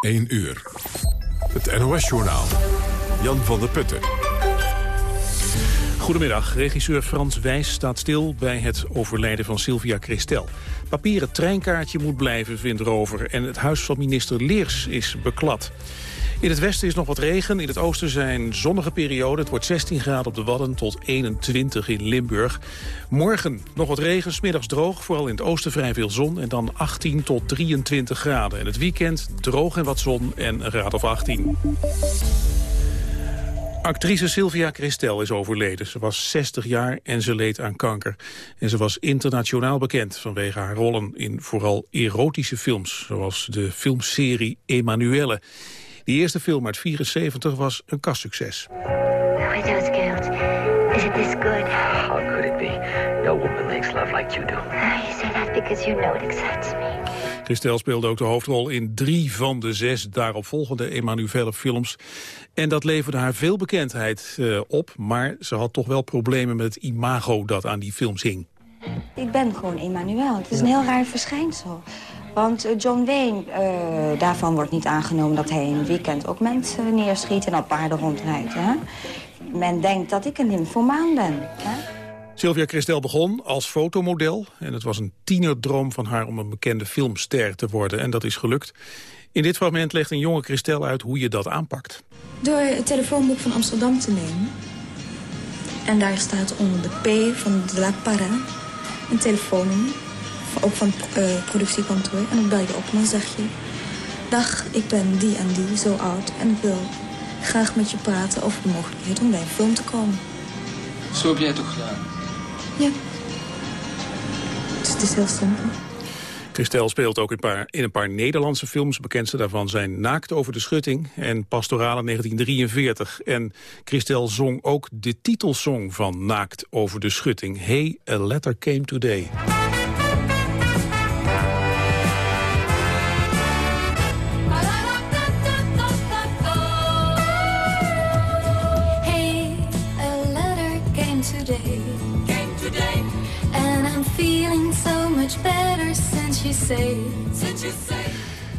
1 uur. Het NOS-journaal. Jan van der Putten. Goedemiddag. Regisseur Frans Wijs staat stil bij het overlijden van Sylvia Christel. Papieren treinkaartje moet blijven, vindt Rover. En het huis van minister Leers is beklad. In het westen is nog wat regen. In het oosten zijn zonnige perioden. Het wordt 16 graden op de Wadden tot 21 in Limburg. Morgen nog wat regen, smiddags droog. Vooral in het oosten vrij veel zon. En dan 18 tot 23 graden. En het weekend droog en wat zon en een graad of 18. Actrice Sylvia Christel is overleden. Ze was 60 jaar en ze leed aan kanker. En ze was internationaal bekend vanwege haar rollen in vooral erotische films... zoals de filmserie Emanuelle. Die eerste film uit 74 was een girls, is it this good? How could it be? No woman makes love like you do. You say that because you know it excites me. Christel speelde ook de hoofdrol in drie van de zes daaropvolgende Emanuelle films. En dat leverde haar veel bekendheid uh, op, maar ze had toch wel problemen met het imago dat aan die films hing. Ik ben gewoon Emanuel. Het is een heel raar verschijnsel. Want eh, John Wayne, uh, daarvan wordt niet aangenomen dat hij in een weekend ook mensen neerschiet en op paarden rondrijdt. Hè? Men denkt dat ik een nymphomaan ben. Hè? Sylvia Christel begon als fotomodel en het was een tienerdroom van haar om een bekende filmster te worden. En dat is gelukt. In dit fragment legt een jonge Christel uit hoe je dat aanpakt. Door het telefoonboek van Amsterdam te nemen. En daar staat onder de P van de La Parra een telefoonnummer ook van het uh, productiekantoor. En dan bel je op en dan zeg je... Dag, ik ben die en die, zo oud. En ik wil graag met je praten over de mogelijkheid om bij een film te komen. Zo heb jij het ook gedaan? Ja. Dus het is heel simpel. Christel speelt ook in, paar, in een paar Nederlandse films. Bekendste daarvan zijn Naakt over de schutting en Pastorale 1943. En Christel zong ook de titelsong van Naakt over de schutting. Hey, a letter came today.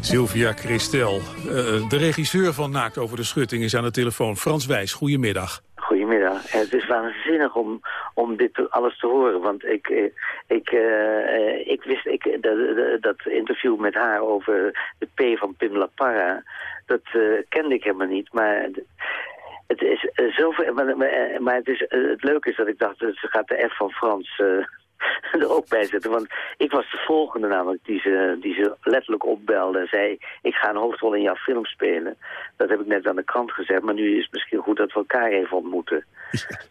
Sylvia Christel, uh, de regisseur van Naakt over de Schutting, is aan de telefoon. Frans Wijs, goedemiddag. Goedemiddag. Het is waanzinnig om, om dit alles te horen. Want ik, eh, ik, ik wist ik, dat, dat interview met haar over de P van Pim La Parra... dat kende ik helemaal niet. Maar het is zoveel... Maar, maar het, is, het leuke is dat ik dacht, ze gaat de F van Frans er ook bij zetten. Want ik was de volgende namelijk die ze, die ze letterlijk opbelde en zei... ik ga een hoofdrol in jouw film spelen. Dat heb ik net aan de krant gezegd, maar nu is het misschien goed dat we elkaar even ontmoeten.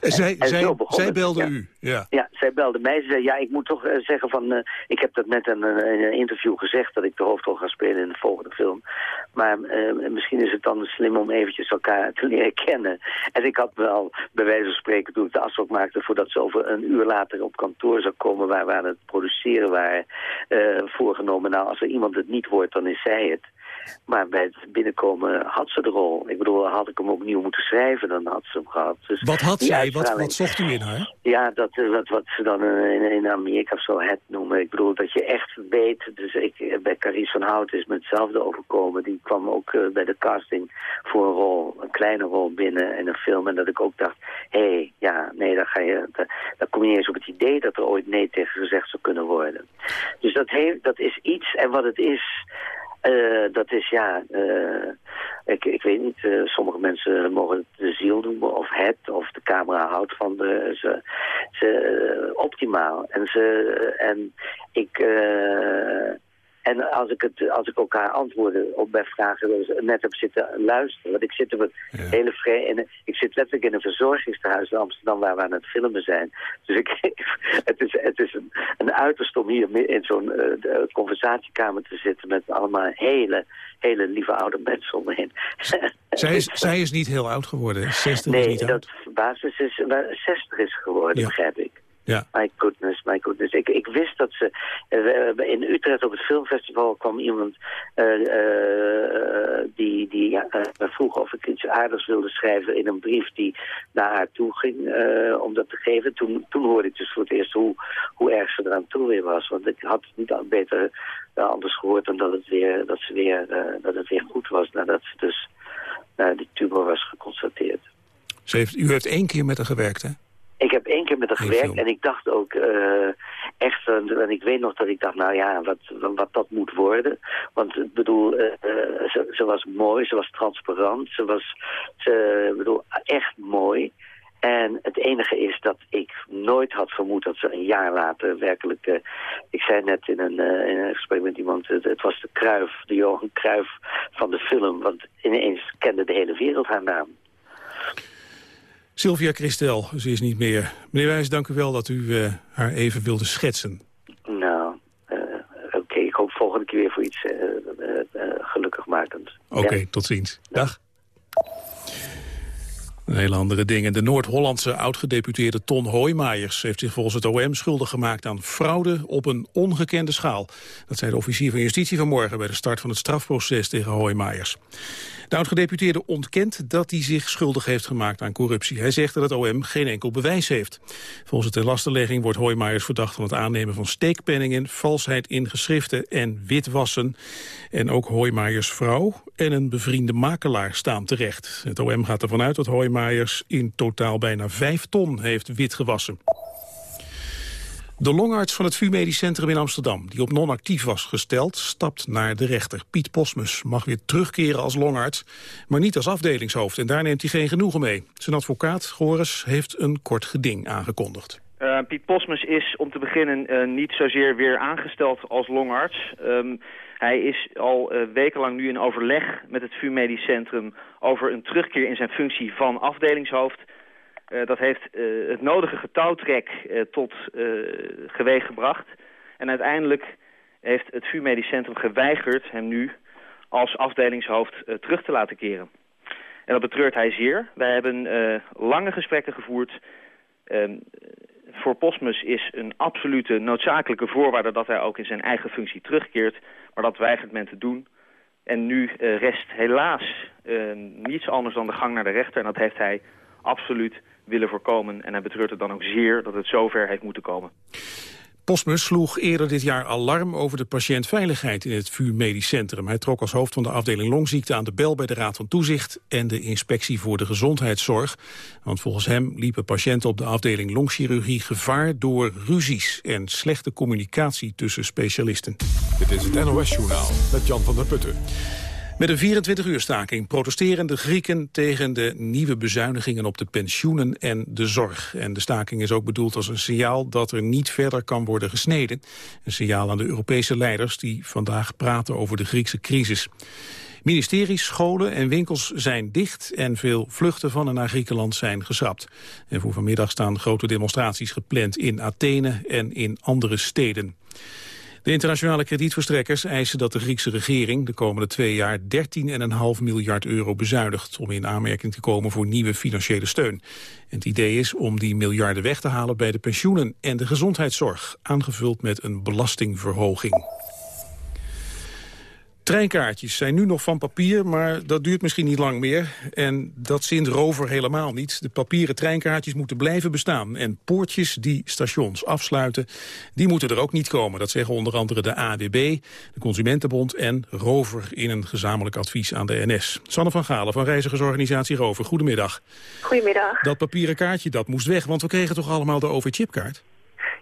Zij, zij, zij belde u? Ja. ja, zij belde mij. Ze zei, ja, ik moet toch uh, zeggen van... Uh, ik heb dat net in een interview gezegd... dat ik de hoofdrol ga spelen in de volgende film. Maar uh, misschien is het dan slim om eventjes elkaar te leren kennen. En ik had wel, bij wijze van spreken, toen ik de afspraak maakte... voordat ze over een uur later op kantoor zou komen... waar we aan het produceren waren, voorgenomen... nou, als er iemand het niet hoort, dan is zij het. Maar bij het binnenkomen had ze de rol. Ik bedoel, had ik hem opnieuw moeten schrijven, dan had ze hem gehad. Dus wat had zij? Wat, wat zocht u in haar? Ja, dat, eh, wat, wat ze dan in, in Amerika zo het noemen. Ik bedoel, dat je echt weet... Dus ik, eh, bij Carice van Hout is me hetzelfde overkomen. Die kwam ook uh, bij de casting voor een rol, een kleine rol binnen in een film. En dat ik ook dacht, hé, hey, ja, nee, dan, ga je, dan kom je niet eens op het idee dat er ooit nee tegen gezegd zou kunnen worden. Dus dat, heeft, dat is iets. En wat het is... Uh, dat is ja, uh, ik, ik weet niet, uh, sommige mensen mogen het de ziel noemen of het, of de camera houdt van de, ze, ze optimaal. En, ze, en ik, en als ik, het, als ik elkaar antwoorden op bij vragen net heb zitten luisteren. Want ik zit, op ja. hele vrij, in, ik zit letterlijk in een verzorgingstehuis in Amsterdam waar we aan het filmen zijn. Dus ik, het is, het is een, een uiterst om hier in zo'n uh, conversatiekamer te zitten met allemaal hele, hele lieve oude mensen om me heen. Zij is, zij is niet heel oud geworden, 60 nee, is niet dat basis is, 60 is geworden, ja. begrijp ik. Ja. My goodness, my goodness. Ik, ik wist dat ze... Uh, in Utrecht op het filmfestival kwam iemand uh, uh, die, die vroeg of ik iets aardigs wilde schrijven in een brief die naar haar toe ging om dat te geven. Toen, toen hoorde ik dus voor het eerst hoe, hoe erg ze eraan toe weer was. Want ik had het niet beter anders gehoord dan dat het weer, dat ze weer, dat het weer goed was nadat ze dus die tumor was geconstateerd. Ze heeft, u heeft één keer met haar gewerkt, hè? Ik heb één keer met haar gewerkt en ik dacht ook uh, echt, en ik weet nog dat ik dacht, nou ja, wat, wat dat moet worden. Want ik bedoel, uh, ze, ze, was mooi, ze was transparant, ze was, ze, bedoel, echt mooi. En het enige is dat ik nooit had vermoed dat ze een jaar later werkelijk... Uh, ik zei net in een, uh, in een gesprek met iemand, het, het was de Kruif, de Johan Kruif van de film. Want ineens kende de hele wereld haar naam. Sylvia Christel, ze is niet meer. Meneer Wijs, dank u wel dat u uh, haar even wilde schetsen. Nou, uh, oké, okay, ik hoop volgende keer weer voor iets uh, gelukkig makend. Oké, okay, ja. tot ziens. Dag. Hele andere dingen. De Noord-Hollandse oud-gedeputeerde Ton Hoijmaijers heeft zich volgens het OM schuldig gemaakt aan fraude op een ongekende schaal. Dat zei de officier van Justitie vanmorgen bij de start van het strafproces tegen Hoijmaijers. De oud-gedeputeerde ontkent dat hij zich schuldig heeft gemaakt aan corruptie. Hij zegt dat het OM geen enkel bewijs heeft. Volgens de lastenlegging wordt Hoijmaijers verdacht van het aannemen van steekpenningen, valsheid in geschriften en witwassen. En ook Hoijmaijers vrouw en een bevriende makelaar staan terecht. Het OM gaat ervan uit dat In totaal bijna vijf ton heeft witgewassen. De longarts van het VU Medisch Centrum in Amsterdam, die op non-actief was gesteld, stapt naar de rechter. Piet Posmus mag weer terugkeren als longarts, maar niet als afdelingshoofd. En daar neemt hij geen genoegen mee. Zijn advocaat, Goris, heeft een kort geding aangekondigd. Uh, Piet Posmus is om te beginnen uh, niet zozeer weer aangesteld als longarts. Um, hij is al uh, wekenlang nu in overleg met het VU Medisch Centrum over een terugkeer in zijn functie van afdelingshoofd. Uh, dat heeft uh, het nodige getouwtrek tot geweeg gebracht. En uiteindelijk heeft het VU Medisch Centrum geweigerd hem nu als afdelingshoofd terug te laten keren. En dat betreurt hij zeer. Wij hebben lange gesprekken gevoerd. Ehm, voor Posmus is een absolute noodzakelijke voorwaarde dat hij ook in zijn eigen functie terugkeert. Maar dat weigert men te doen. En nu rest helaas niets anders dan de gang naar de rechter. En dat heeft hij absoluut willen voorkomen. En hij betreurt het dan ook zeer dat het zover heeft moeten komen. Posmus sloeg eerder dit jaar alarm over de patiëntveiligheid in het VU Medisch Centrum. Hij trok als hoofd van de afdeling longziekte aan de bel bij de Raad van Toezicht en de Inspectie voor de Gezondheidszorg. Want volgens hem liepen patiënten op de afdeling longchirurgie gevaar door ruzies en slechte communicatie tussen specialisten. Dit is het NOS Journaal met Jan van der Putten. Met een 24-uur staking protesteren de Grieken tegen de nieuwe bezuinigingen op de pensioenen en de zorg. En de staking is ook bedoeld als een signaal dat er niet verder kan worden gesneden. Een signaal aan de Europese leiders die vandaag praten over de Griekse crisis. Ministeries, scholen en winkels zijn dicht en veel vluchten van en naar Griekenland zijn geschrapt. En voor vanmiddag staan grote demonstraties gepland in Athene en in andere steden. De internationale kredietverstrekkers eisen dat de Griekse regering de komende twee jaar 13,5 miljard euro bezuinigt om in aanmerking te komen voor nieuwe financiële steun. Het idee is om die miljarden weg te halen bij de pensioenen en de gezondheidszorg, aangevuld met een belastingverhoging. Treinkaartjes zijn nu nog van papier, maar dat duurt misschien niet lang meer. En dat zint Rover helemaal niet. De papieren treinkaartjes moeten blijven bestaan. En poortjes die stations afsluiten, die moeten er ook niet komen. Dat zeggen onder andere de AWB, de Consumentenbond en Rover... in een gezamenlijk advies aan de NS. Sanne van Galen van reizigersorganisatie Rover, goedemiddag. Goedemiddag. Dat papieren kaartje, dat moest weg, want we kregen toch allemaal de OV-chipkaart?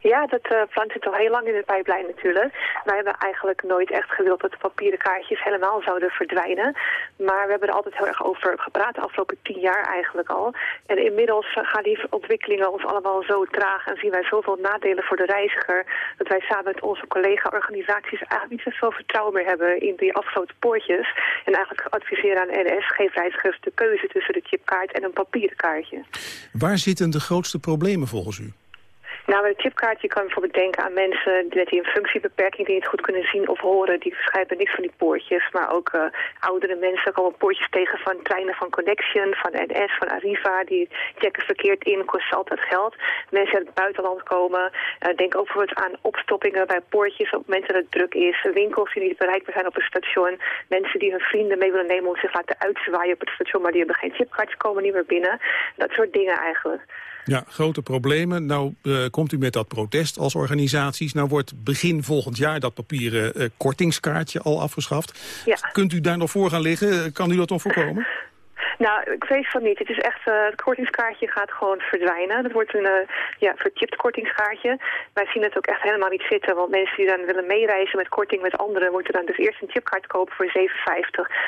Ja, dat uh, plan zit al heel lang in de pijplijn natuurlijk. Wij hebben eigenlijk nooit echt gewild dat de papieren kaartjes helemaal zouden verdwijnen. Maar we hebben er altijd heel erg over gepraat de afgelopen tien jaar eigenlijk al. En inmiddels gaan die ontwikkelingen ons allemaal zo traag en zien wij zoveel nadelen voor de reiziger... dat wij samen met onze collega-organisaties eigenlijk niet zoveel vertrouwen meer hebben in die afgesloten poortjes. En eigenlijk adviseren aan NS, geef reizigers de keuze tussen de chipkaart en een papieren kaartje. Waar zitten de grootste problemen volgens u? Nou, met een chipkaart je kan bijvoorbeeld denken aan mensen met een functiebeperking die niet goed kunnen zien of horen. Die verschijnen niks van die poortjes. Maar ook uh, oudere mensen komen poortjes tegen van treinen van Connection, van NS, van Arriva. Die checken verkeerd in, kost altijd geld. Mensen uit het buitenland komen. Uh, denk ook bijvoorbeeld aan opstoppingen bij poortjes op momenten dat het druk is. Winkels die niet bereikbaar zijn op het station. Mensen die hun vrienden mee willen nemen om zich laten uitzwaaien op het station. Maar die hebben geen chipkaartjes, komen niet meer binnen. Dat soort dingen eigenlijk. Ja, grote problemen. Nou uh, komt u met dat protest als organisaties. Nou wordt begin volgend jaar dat papieren uh, kortingskaartje al afgeschaft. Ja. Kunt u daar nog voor gaan liggen? Kan u dat nog voorkomen? Nou, ik weet van niet. Het is echt, uh, het kortingskaartje gaat gewoon verdwijnen. Dat wordt een uh, ja, verchipt kortingskaartje. Wij zien het ook echt helemaal niet zitten. Want mensen die dan willen meereizen met korting met anderen... moeten dan dus eerst een chipkaart kopen voor 7,50.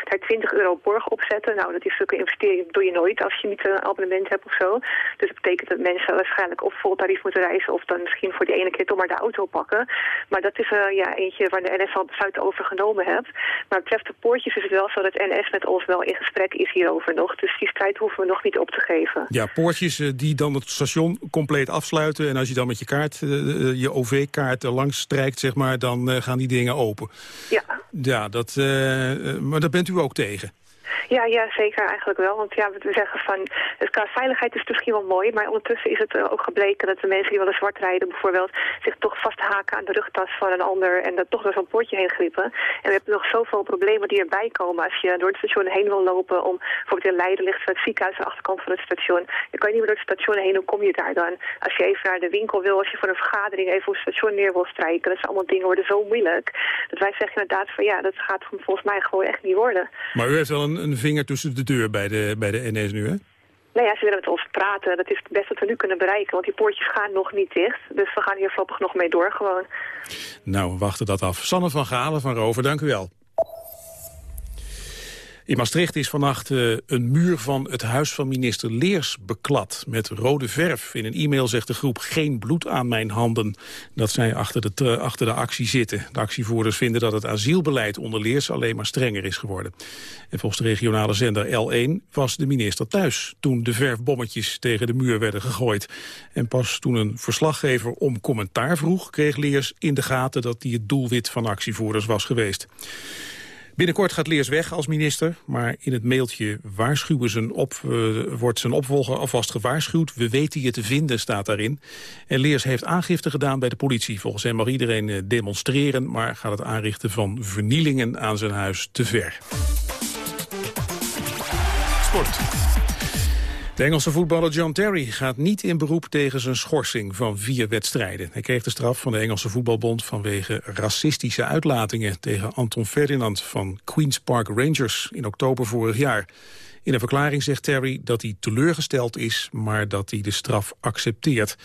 Daar 20 euro borg opzetten. Nou, dat is zulke investering dat doe je nooit als je niet een abonnement hebt of zo. Dus dat betekent dat mensen waarschijnlijk of vol tarief moeten reizen... of dan misschien voor die ene keer toch maar de auto pakken. Maar dat is uh, ja, eentje waar de NS al besluit over genomen heeft. Maar betreft de poortjes is het wel zo dat NS met ons wel in gesprek is hierover nog. Dus die strijd hoeven we nog niet op te geven. Ja, poortjes uh, die dan het station compleet afsluiten. En als je dan met je kaart, uh, je OV-kaart langs strijkt, zeg maar, dan gaan die dingen open. Ja. Ja, dat, maar daar bent u ook tegen. Ja, ja, zeker eigenlijk wel. Want ja, we zeggen van, het veiligheid is misschien wel mooi, maar ondertussen is het uh, ook gebleken dat de mensen die willen zwart rijden bijvoorbeeld zich toch vasthaken aan de rugtas van een ander en dat toch door zo'n poortje heen griepen. En we hebben nog zoveel problemen die erbij komen als je door het station heen wil lopen om, bijvoorbeeld in Leiden ligt het ziekenhuis aan de achterkant van het station. Je kan niet meer door het station heen, hoe kom je daar dan? Als je even naar de winkel wil, als je voor een vergadering even op het station neer wil strijken, dat zijn allemaal dingen worden zo moeilijk. Dat wij zeggen inderdaad van ja, dat gaat volgens mij gewoon echt niet worden. Maar u heeft wel een, een vinger tussen de deur bij de, bij de NS nu, hè? Nou ja, ze willen met ons praten. Dat is het beste wat we nu kunnen bereiken. Want die poortjes gaan nog niet dicht. Dus we gaan hier voorlopig nog mee door gewoon. Nou, we wachten dat af. Sanne van Galen van Rover, dank u wel. In Maastricht is vannacht uh, een muur van het huis van minister Leers beklad met rode verf. In een e-mail zegt de groep geen bloed aan mijn handen dat zij achter de, achter de actie zitten. De actievoerders vinden dat het asielbeleid onder Leers alleen maar strenger is geworden. En volgens de regionale zender L1 was de minister thuis toen de verfbommetjes tegen de muur werden gegooid. En pas toen een verslaggever om commentaar vroeg kreeg Leers in de gaten dat hij het doelwit van actievoerders was geweest. Binnenkort gaat Leers weg als minister, maar in het mailtje waarschuwen zijn op, uh, wordt zijn opvolger alvast gewaarschuwd. We weten je te vinden, staat daarin. En Leers heeft aangifte gedaan bij de politie. Volgens hem mag iedereen uh, demonstreren, maar gaat het aanrichten van vernielingen aan zijn huis te ver. Sport. De Engelse voetballer John Terry gaat niet in beroep tegen zijn schorsing van vier wedstrijden. Hij kreeg de straf van de Engelse voetbalbond vanwege racistische uitlatingen tegen Anton Ferdinand van Queen's Park Rangers in oktober vorig jaar. In een verklaring zegt Terry dat hij teleurgesteld is, maar dat hij de straf accepteert.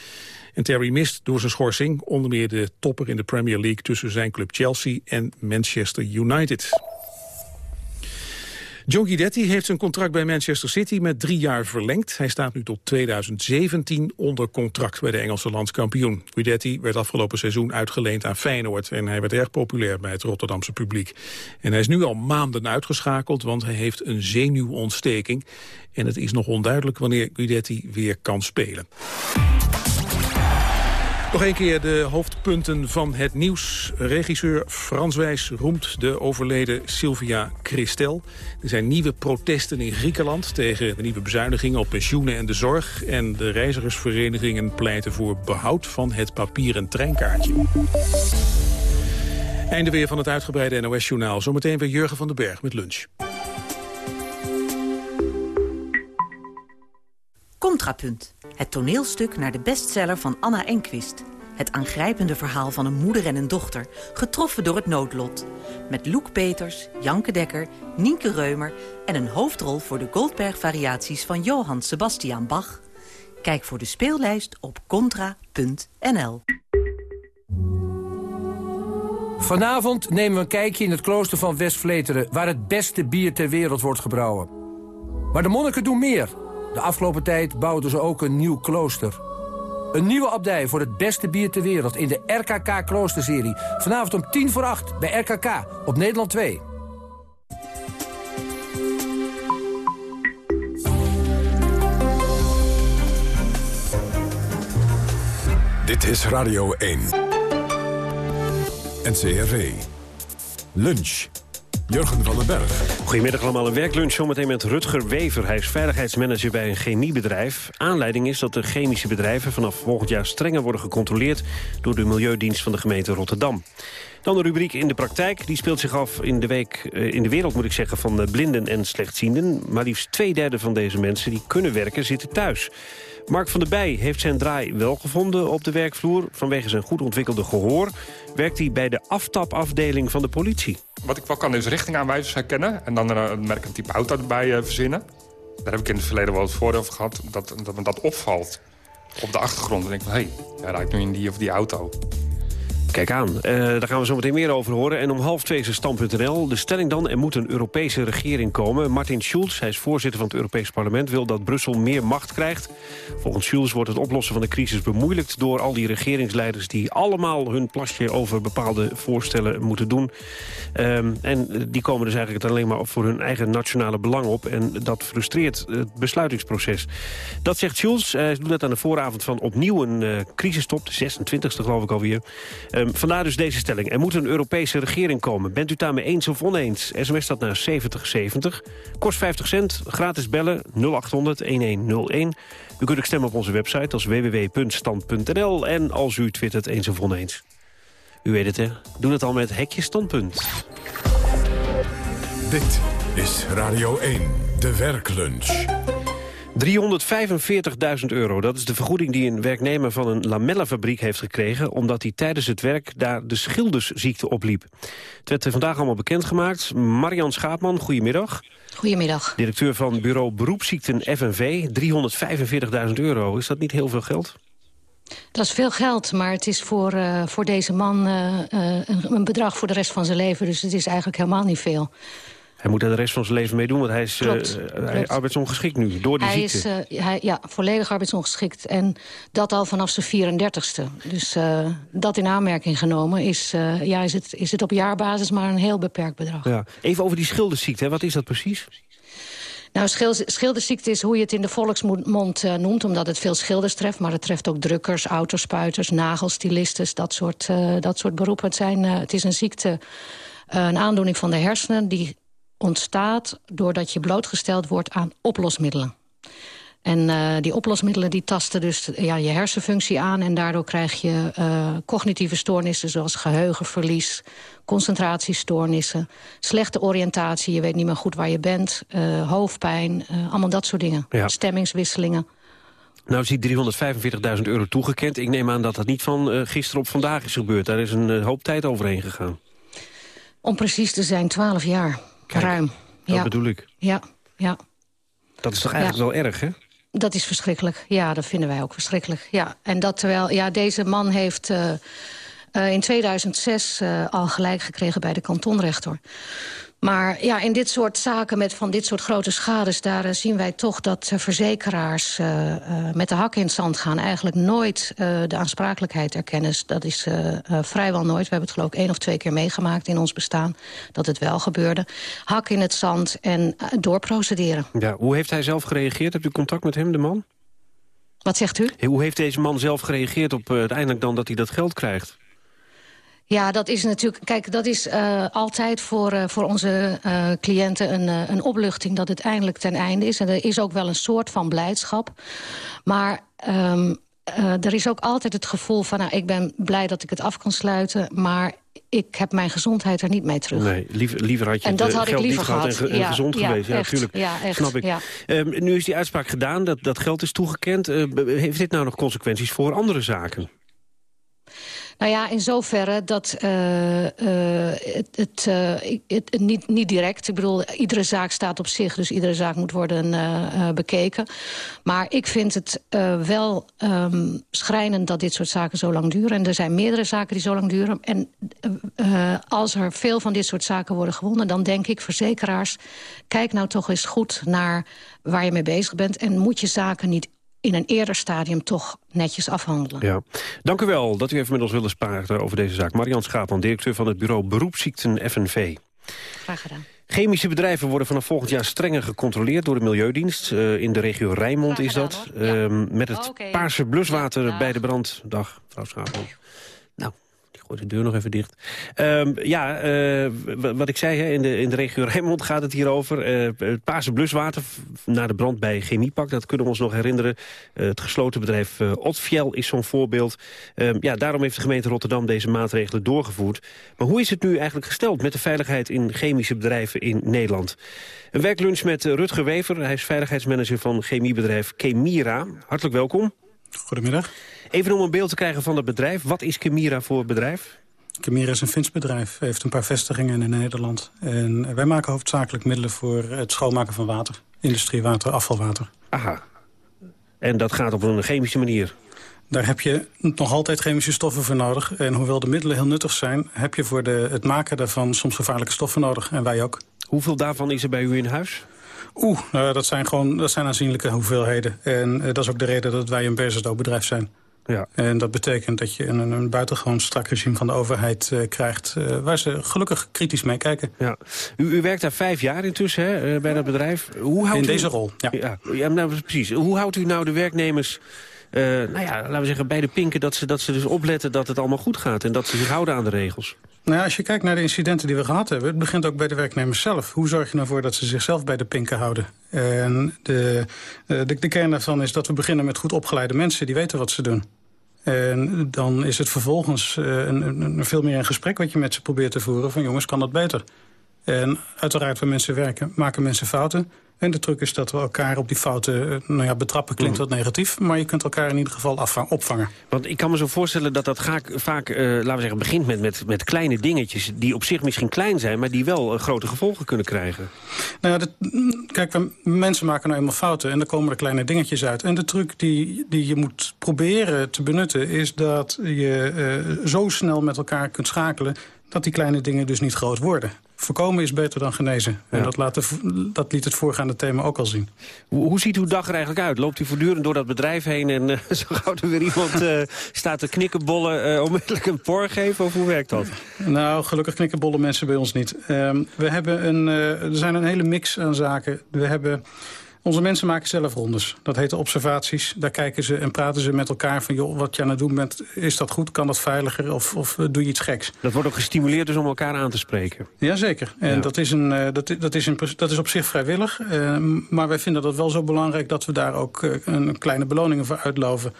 En Terry mist door zijn schorsing onder meer de topper in de Premier League tussen zijn club Chelsea en Manchester United. John Guidetti heeft zijn contract bij Manchester City met drie jaar verlengd. Hij staat nu tot 2017 onder contract bij de Engelse landskampioen. Guidetti werd afgelopen seizoen uitgeleend aan Feyenoord... en hij werd erg populair bij het Rotterdamse publiek. En hij is nu al maanden uitgeschakeld, want hij heeft een zenuwontsteking. En het is nog onduidelijk wanneer Guidetti weer kan spelen. Nog een keer de hoofdpunten van het nieuws. Regisseur Frans Wijs roemt de overleden Sylvia Christel. Er zijn nieuwe protesten in Griekenland tegen de nieuwe bezuinigingen op pensioenen en de zorg. En de reizigersverenigingen pleiten voor behoud van het papieren treinkaartje. Einde weer van het uitgebreide NOS-journaal. Zometeen weer Jurgen van den Berg met lunch. Contrapunt. Het toneelstuk naar de bestseller van Anna Enquist. Het aangrijpende verhaal van een moeder en een dochter, getroffen door het noodlot. Met Loek Peters, Janke Dekker, Nienke Reumer... en een hoofdrol voor de Goldberg-variaties van Johann Sebastian Bach. Kijk voor de speellijst op contra.nl. Vanavond nemen we een kijkje in het klooster van West-Vleteren... waar het beste bier ter wereld wordt gebrouwen. Maar de monniken doen meer... De afgelopen tijd bouwden ze ook een nieuw klooster. Een nieuwe abdij voor het beste bier ter wereld in de RKK Kloosterserie. Vanavond om tien voor acht bij RKK op Nederland 2. Dit is Radio 1. NCRV. Lunch. Jurgen van den Berg. Goedemiddag allemaal, een werklunch zometeen met Rutger Wever. Hij is veiligheidsmanager bij een chemiebedrijf. Aanleiding is dat de chemische bedrijven vanaf volgend jaar strenger worden gecontroleerd... door de Milieudienst van de gemeente Rotterdam. Dan de rubriek in de praktijk. Die speelt zich af in de, week, eh, in de wereld moet ik zeggen, van blinden en slechtzienden. Maar liefst twee derde van deze mensen die kunnen werken zitten thuis. Mark van der Bij heeft zijn draai wel gevonden op de werkvloer. Vanwege zijn goed ontwikkelde gehoor werkt hij bij de aftapafdeling van de politie. Wat ik wel kan is richtingaanwijzers herkennen... en dan een, een type auto erbij uh, verzinnen. Daar heb ik in het verleden wel het voordeel van gehad... dat, dat me dat opvalt op de achtergrond. En denk ik van, hé, hey, hij rijdt nu in die of die auto. Kijk aan, uh, daar gaan we zo meteen meer over horen. En om half twee is stand.nl. De stelling dan, er moet een Europese regering komen. Martin Schulz, hij is voorzitter van het Europees Parlement... wil dat Brussel meer macht krijgt. Volgens Schulz wordt het oplossen van de crisis bemoeilijkt... door al die regeringsleiders die allemaal hun plasje... over bepaalde voorstellen moeten doen. Um, en die komen dus eigenlijk alleen maar voor hun eigen nationale belang op. En dat frustreert het besluitingsproces. Dat zegt Schulz. Hij doet dat aan de vooravond van opnieuw een uh, crisistop. De 26e geloof ik alweer. Um, vandaar dus deze stelling. Er moet een Europese regering komen. Bent u daarmee eens of oneens? SMS staat naar 7070. Kost 50 cent. Gratis bellen 0800-1101. U kunt ook stemmen op onze website als www.stand.nl. En als u twittert eens of oneens. U weet het, hè? Doe het al met Hekje Standpunt. Dit is Radio 1, de werklunch. 345.000 euro, dat is de vergoeding die een werknemer van een lamellenfabriek heeft gekregen... omdat hij tijdens het werk daar de schildersziekte opliep. Het werd vandaag allemaal bekendgemaakt. Marian Schaapman, goedemiddag. Goedemiddag. Directeur van bureau Beroepsziekten FNV, 345.000 euro. Is dat niet heel veel geld? Dat is veel geld, maar het is voor, uh, voor deze man uh, uh, een bedrag voor de rest van zijn leven. Dus het is eigenlijk helemaal niet veel. Hij moet er de rest van zijn leven mee doen, want hij is klopt, uh, klopt. Hij arbeidsongeschikt nu, door die hij ziekte. Is, uh, hij, ja, volledig arbeidsongeschikt. En dat al vanaf zijn 34ste. Dus uh, dat in aanmerking genomen is, ja, is, het, is het op jaarbasis maar een heel beperkt bedrag. Ja. Even over die schildersziekte, hè. wat is dat precies? Nou, schildersziekte is hoe je het in de volksmond uh, noemt... omdat het veel schilders treft, maar het treft ook drukkers, autospuiters... nagelstylistes, dat soort, uh, dat soort beroepen. Het, zijn, uh, het is een ziekte, een aandoening van de hersenen... die ontstaat doordat je blootgesteld wordt aan oplosmiddelen. En uh, die oplosmiddelen die tasten dus ja, je hersenfunctie aan... en daardoor krijg je uh, cognitieve stoornissen zoals geheugenverlies... concentratiestoornissen, slechte oriëntatie... je weet niet meer goed waar je bent, uh, hoofdpijn, allemaal dat soort dingen. Ja. Stemmingswisselingen. Nou is die 345.000 euro toegekend. Ik neem aan dat dat niet van gisteren op vandaag is gebeurd. Daar is een hoop tijd overheen gegaan. Om precies te zijn, 12 jaar. Kijk, Ruim. Dat ja. bedoel ik. Ja, ja. Dat is toch eigenlijk ja. wel erg, hè? Dat is verschrikkelijk. Ja, dat vinden wij ook verschrikkelijk. Ja, en dat terwijl, ja, deze man heeft uh, uh, in 2006 uh, al gelijk gekregen bij de kantonrechter. Maar ja, in dit soort zaken met van dit soort grote schades... daar uh, zien wij toch dat uh, verzekeraars uh, met de hak in het zand gaan... eigenlijk nooit de aansprakelijkheid erkennen. Dat is vrijwel nooit. We hebben het geloof ik één of twee keer meegemaakt in ons bestaan... dat het wel gebeurde. Hak in het zand en doorprocederen. Ja, hoe heeft hij zelf gereageerd? Hebt u contact met hem, de man? Wat zegt u? Hoe heeft deze man zelf gereageerd op uiteindelijk dan dat hij dat geld krijgt? Ja, dat is natuurlijk. Kijk, dat is uh, altijd voor, uh, voor onze uh, cliënten een, een opluchting dat het eindelijk ten einde is. En er is ook wel een soort van blijdschap. Maar um, er is ook altijd het gevoel van, nou, ik ben blij dat ik het af kan sluiten, maar ik heb mijn gezondheid er niet mee terug. Nee, liever, liever had je en dat het had ik liever gehad gehad. en, ja, gezond ja, geweest. Ja, echt, natuurlijk. Ja, echt, Snap ik. Um, nu is die uitspraak gedaan, dat, dat geld is toegekend. Heeft dit nou nog consequenties voor andere zaken? Nou ja, in zoverre dat uh, uh, het, uh, het, het, niet, niet direct... ik bedoel, iedere zaak staat op zich, dus iedere zaak moet worden bekeken. Maar ik vind het wel um, schrijnend dat dit soort zaken zo lang duren. En er zijn meerdere zaken die zo lang duren. En als er veel van dit soort zaken worden gewonnen... dan denk ik, verzekeraars, kijk nou toch eens goed naar waar je mee bezig bent... en moet je zaken niet in een eerder stadium toch netjes afhandelen. Ja. Dank u wel dat u even met ons wilde sparen over deze zaak. Marian Schaapman, directeur van het bureau Beroepsziekten FNV. Graag gedaan. Chemische bedrijven worden vanaf volgend jaar strenger gecontroleerd door de Milieudienst. Uh, in de regio Rijnmond is dat. Uh, met het okay. paarse bluswater bij de brand. Dag, mevrouw Schaapel gooi de deur nog even dicht. Um, ja, uh, wat ik zei, hè, in, de, in de regio Rijnmond gaat het hier over. Uh, het Paarse bluswater na de brand bij Chemiepak, dat kunnen we ons nog herinneren. Uh, het gesloten bedrijf Otfiel is zo'n voorbeeld. Um, ja, daarom heeft de gemeente Rotterdam deze maatregelen doorgevoerd. Maar hoe is het nu eigenlijk gesteld met de veiligheid in chemische bedrijven in Nederland? Een werklunch met Rutger Wever, hij is veiligheidsmanager van chemiebedrijf Chemira. Hartelijk welkom. Goedemiddag. Even om een beeld te krijgen van het bedrijf. Wat is Chemira voor bedrijf? Chemira is een Fins bedrijf, heeft een paar vestigingen in Nederland. En wij maken hoofdzakelijk middelen voor het schoonmaken van water. Industriewater, afvalwater. Aha. En dat gaat op een chemische manier? Daar heb je nog altijd chemische stoffen voor nodig. En hoewel de middelen heel nuttig zijn... heb je voor de, het maken daarvan soms gevaarlijke stoffen nodig. En wij ook. Hoeveel daarvan is er bij u in huis? Oeh, nou, dat zijn gewoon dat zijn aanzienlijke hoeveelheden. En uh, dat is ook de reden dat wij een Bezos-bedrijf zijn. Ja. En dat betekent dat je een, een buitengewoon strak regime van de overheid uh, krijgt... Uh, waar ze gelukkig kritisch mee kijken. Ja. U, u werkt daar vijf jaar intussen hè, bij dat bedrijf. Hoe houdt In deze rol, ja. ja, ja nou, precies. Hoe houdt u nou de werknemers... Uh, nou ja, laten we zeggen, bij de pinken dat ze, dat ze dus opletten dat het allemaal goed gaat... en dat ze zich houden aan de regels? Nou ja, als je kijkt naar de incidenten die we gehad hebben... het begint ook bij de werknemers zelf. Hoe zorg je ervoor dat ze zichzelf bij de pinken houden? En de, de, de kern daarvan is dat we beginnen met goed opgeleide mensen... die weten wat ze doen. En dan is het vervolgens uh, een, een, veel meer een gesprek wat je met ze probeert te voeren... van jongens, kan dat beter? En uiteraard, waar mensen werken, maken mensen fouten. En de truc is dat we elkaar op die fouten eh, nou ja, betrappen klinkt mm. wat negatief. Maar je kunt elkaar in ieder geval opvangen. Want ik kan me zo voorstellen dat dat vaak, vaak uh, laten we zeggen, begint met, met, met kleine dingetjes. Die op zich misschien klein zijn, maar die wel uh, grote gevolgen kunnen krijgen. Nou ja, kijk, we, mensen maken nou eenmaal fouten en dan komen er kleine dingetjes uit. En de truc die, die je moet proberen te benutten is dat je zo snel met elkaar kunt schakelen dat die kleine dingen dus niet groot worden. Voorkomen is beter dan genezen. En dat, laat de, dat liet het voorgaande thema ook al zien. Hoe, hoe, ziet uw dag er eigenlijk uit? Loopt u voortdurend door dat bedrijf heen... en uh, zo gauw er weer iemand uh, staat te knikkenbollen... Uh, onmiddellijk een por geven? Of hoe werkt dat? Nou, gelukkig knikkenbollen mensen bij ons niet. Ehm, we hebben een, er zijn een hele mix aan zaken. We hebben onze mensen maken zelf rondes. Dat heet observaties. Daar kijken ze en praten ze met elkaar van... joh, wat je aan het doen bent, is dat goed? Kan dat veiliger? Of, of doe je iets geks? Dat wordt ook gestimuleerd dus om elkaar aan te spreken? Jazeker. En dat, is een, uh, dat, dat, is een, dat is op zich vrijwillig. Uh, maar wij vinden dat wel zo belangrijk... dat we daar ook uh, een kleine beloningen voor uitloven.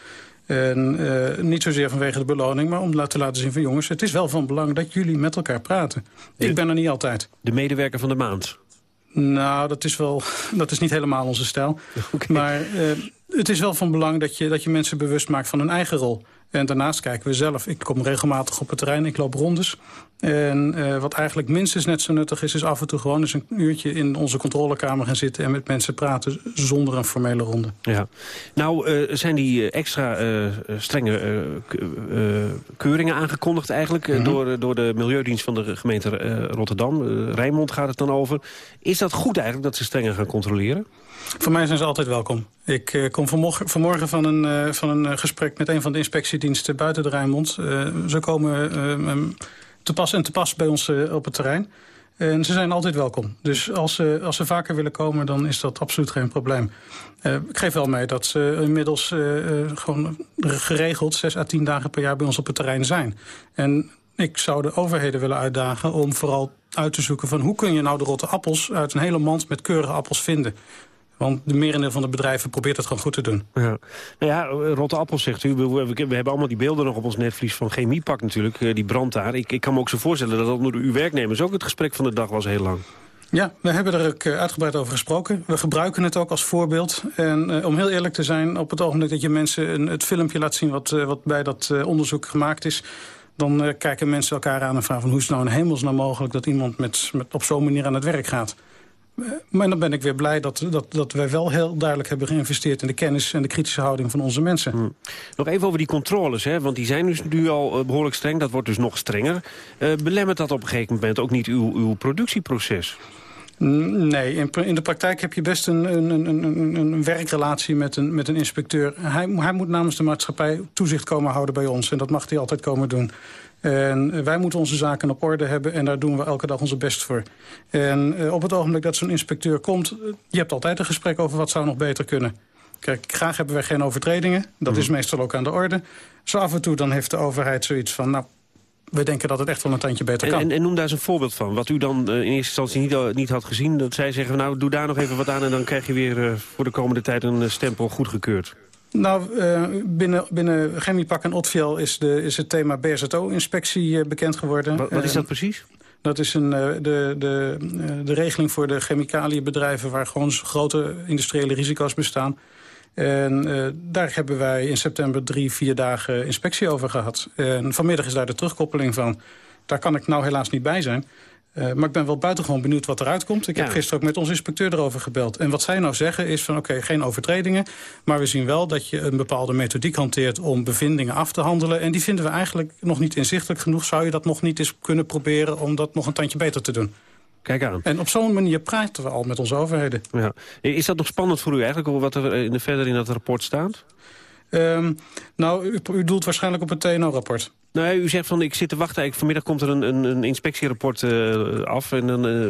En uh, niet zozeer vanwege de beloning, maar om te laten zien van jongens... het is wel van belang dat jullie met elkaar praten. Ik ben er niet altijd. De medewerker van de maand? Nou, dat is, wel, dat is niet helemaal onze stijl. Maar uh, het is wel van belang dat je, dat je mensen bewust maakt van hun eigen rol. En daarnaast kijken we zelf. Ik kom regelmatig op het terrein, ik loop rondes. En uh, wat eigenlijk minstens net zo nuttig is... is af en toe gewoon eens een uurtje in onze controlekamer gaan zitten... en met mensen praten zonder een formele ronde. Ja. Nou uh, zijn die extra uh, strenge keuringen aangekondigd eigenlijk... Mm -hmm. door, door de Milieudienst van de gemeente Rotterdam. Rijnmond gaat het dan over. Is dat goed eigenlijk dat ze strenger gaan controleren? Voor mij zijn ze altijd welkom. Ik uh, kom vanmorgen, van een, uh, van een gesprek met een van de inspectiediensten buiten de Rijnmond. Ze komen um, te pas en te pas bij ons op het terrein. En ze zijn altijd welkom. Dus als ze, als ze vaker willen komen, dan is dat absoluut geen probleem. ik geef wel mee dat ze inmiddels gewoon geregeld... zes à tien dagen per jaar bij ons op het terrein zijn. En ik zou de overheden willen uitdagen om vooral uit te zoeken... van hoe kun je nou de rotte appels uit een hele mand met keurige appels vinden... Want de merendeel van de bedrijven probeert het gewoon goed te doen. Ja. Nou ja, rotte appels zegt u. We, we, hebben allemaal die beelden nog op ons netvlies van Chemiepak natuurlijk. Eh, die brandt daar. Ik, ik kan me ook zo voorstellen dat dat onder uw werknemers ook het gesprek van de dag was heel lang. Ja, we hebben er ook eh, uitgebreid over gesproken. We gebruiken het ook als voorbeeld. En uh, om heel eerlijk te zijn, op het ogenblik dat je mensen een, het filmpje laat zien... wat, uh, wat bij dat onderzoek gemaakt is dan kijken mensen elkaar aan en vragen van hoe is het nou in hemelsnaam mogelijk dat iemand met, met op zo'n manier aan het werk gaat. Maar dan ben ik weer blij dat, dat, dat wij wel heel duidelijk hebben geïnvesteerd... in de kennis en de kritische houding van onze mensen. Hmm. Nog even over die controles, hè? want die zijn dus nu al uh, behoorlijk streng. Dat wordt dus nog strenger. Uh, belemmert dat op een gegeven moment ook niet uw, uw productieproces? Nee, in, in, de praktijk heb je best een, een, een, een, werkrelatie met een, met een inspecteur. Hij, hij moet namens de maatschappij toezicht komen houden bij ons. En dat mag hij altijd komen doen. En eh, wij moeten onze zaken op orde hebben en daar doen we elke dag onze best voor. En uh, op het ogenblik dat zo'n inspecteur komt... Uh, je hebt altijd een gesprek over wat zou nog beter kunnen. Kijk, graag hebben wij geen overtredingen. Dat mm. is meestal ook aan de orde. Zo af en toe dan heeft de overheid zoiets van... nou, we denken dat het echt wel een tandje beter kan. En, en, noem daar eens een voorbeeld van. Wat u dan uh, in eerste instantie niet, niet, had gezien. Dat zij zeggen, nou, doe daar nog even wat aan... en dan krijg je weer uh, voor de komende tijd een stempel goedgekeurd. Nou, uh, binnen, binnen Chemiepak en Otfiel is, de, is het thema BZO-inspectie bekend geworden. Wat, wat is dat precies? Dat is een, de, de, de regeling voor de chemicaliënbedrijven... waar gewoon grote industriële risico's bestaan. En uh, daar hebben wij in september drie, vier dagen inspectie over gehad. En vanmiddag is daar de terugkoppeling van. Daar kan ik nou helaas niet bij zijn. Uh, maar ik ben wel buitengewoon benieuwd wat eruit komt. Ik ja. heb gisteren ook met onze inspecteur erover gebeld. En wat zij nou zeggen is van oké, okay, geen overtredingen. Maar we zien wel dat je een bepaalde methodiek hanteert om bevindingen af te handelen. En die vinden we eigenlijk nog niet inzichtelijk genoeg. Zou je dat nog niet eens kunnen proberen om dat nog een tandje beter te doen? Kijk aan. En op zo'n manier praten we al met onze overheden. Ja. Is dat nog spannend voor u eigenlijk, wat er in de, verder in dat rapport staat? Um, nou, u, u doelt waarschijnlijk op het TNO-rapport. Nee, u zegt van ik zit te wachten. Vanmiddag komt er een, een, een inspectierapport uh, af. En dan, uh,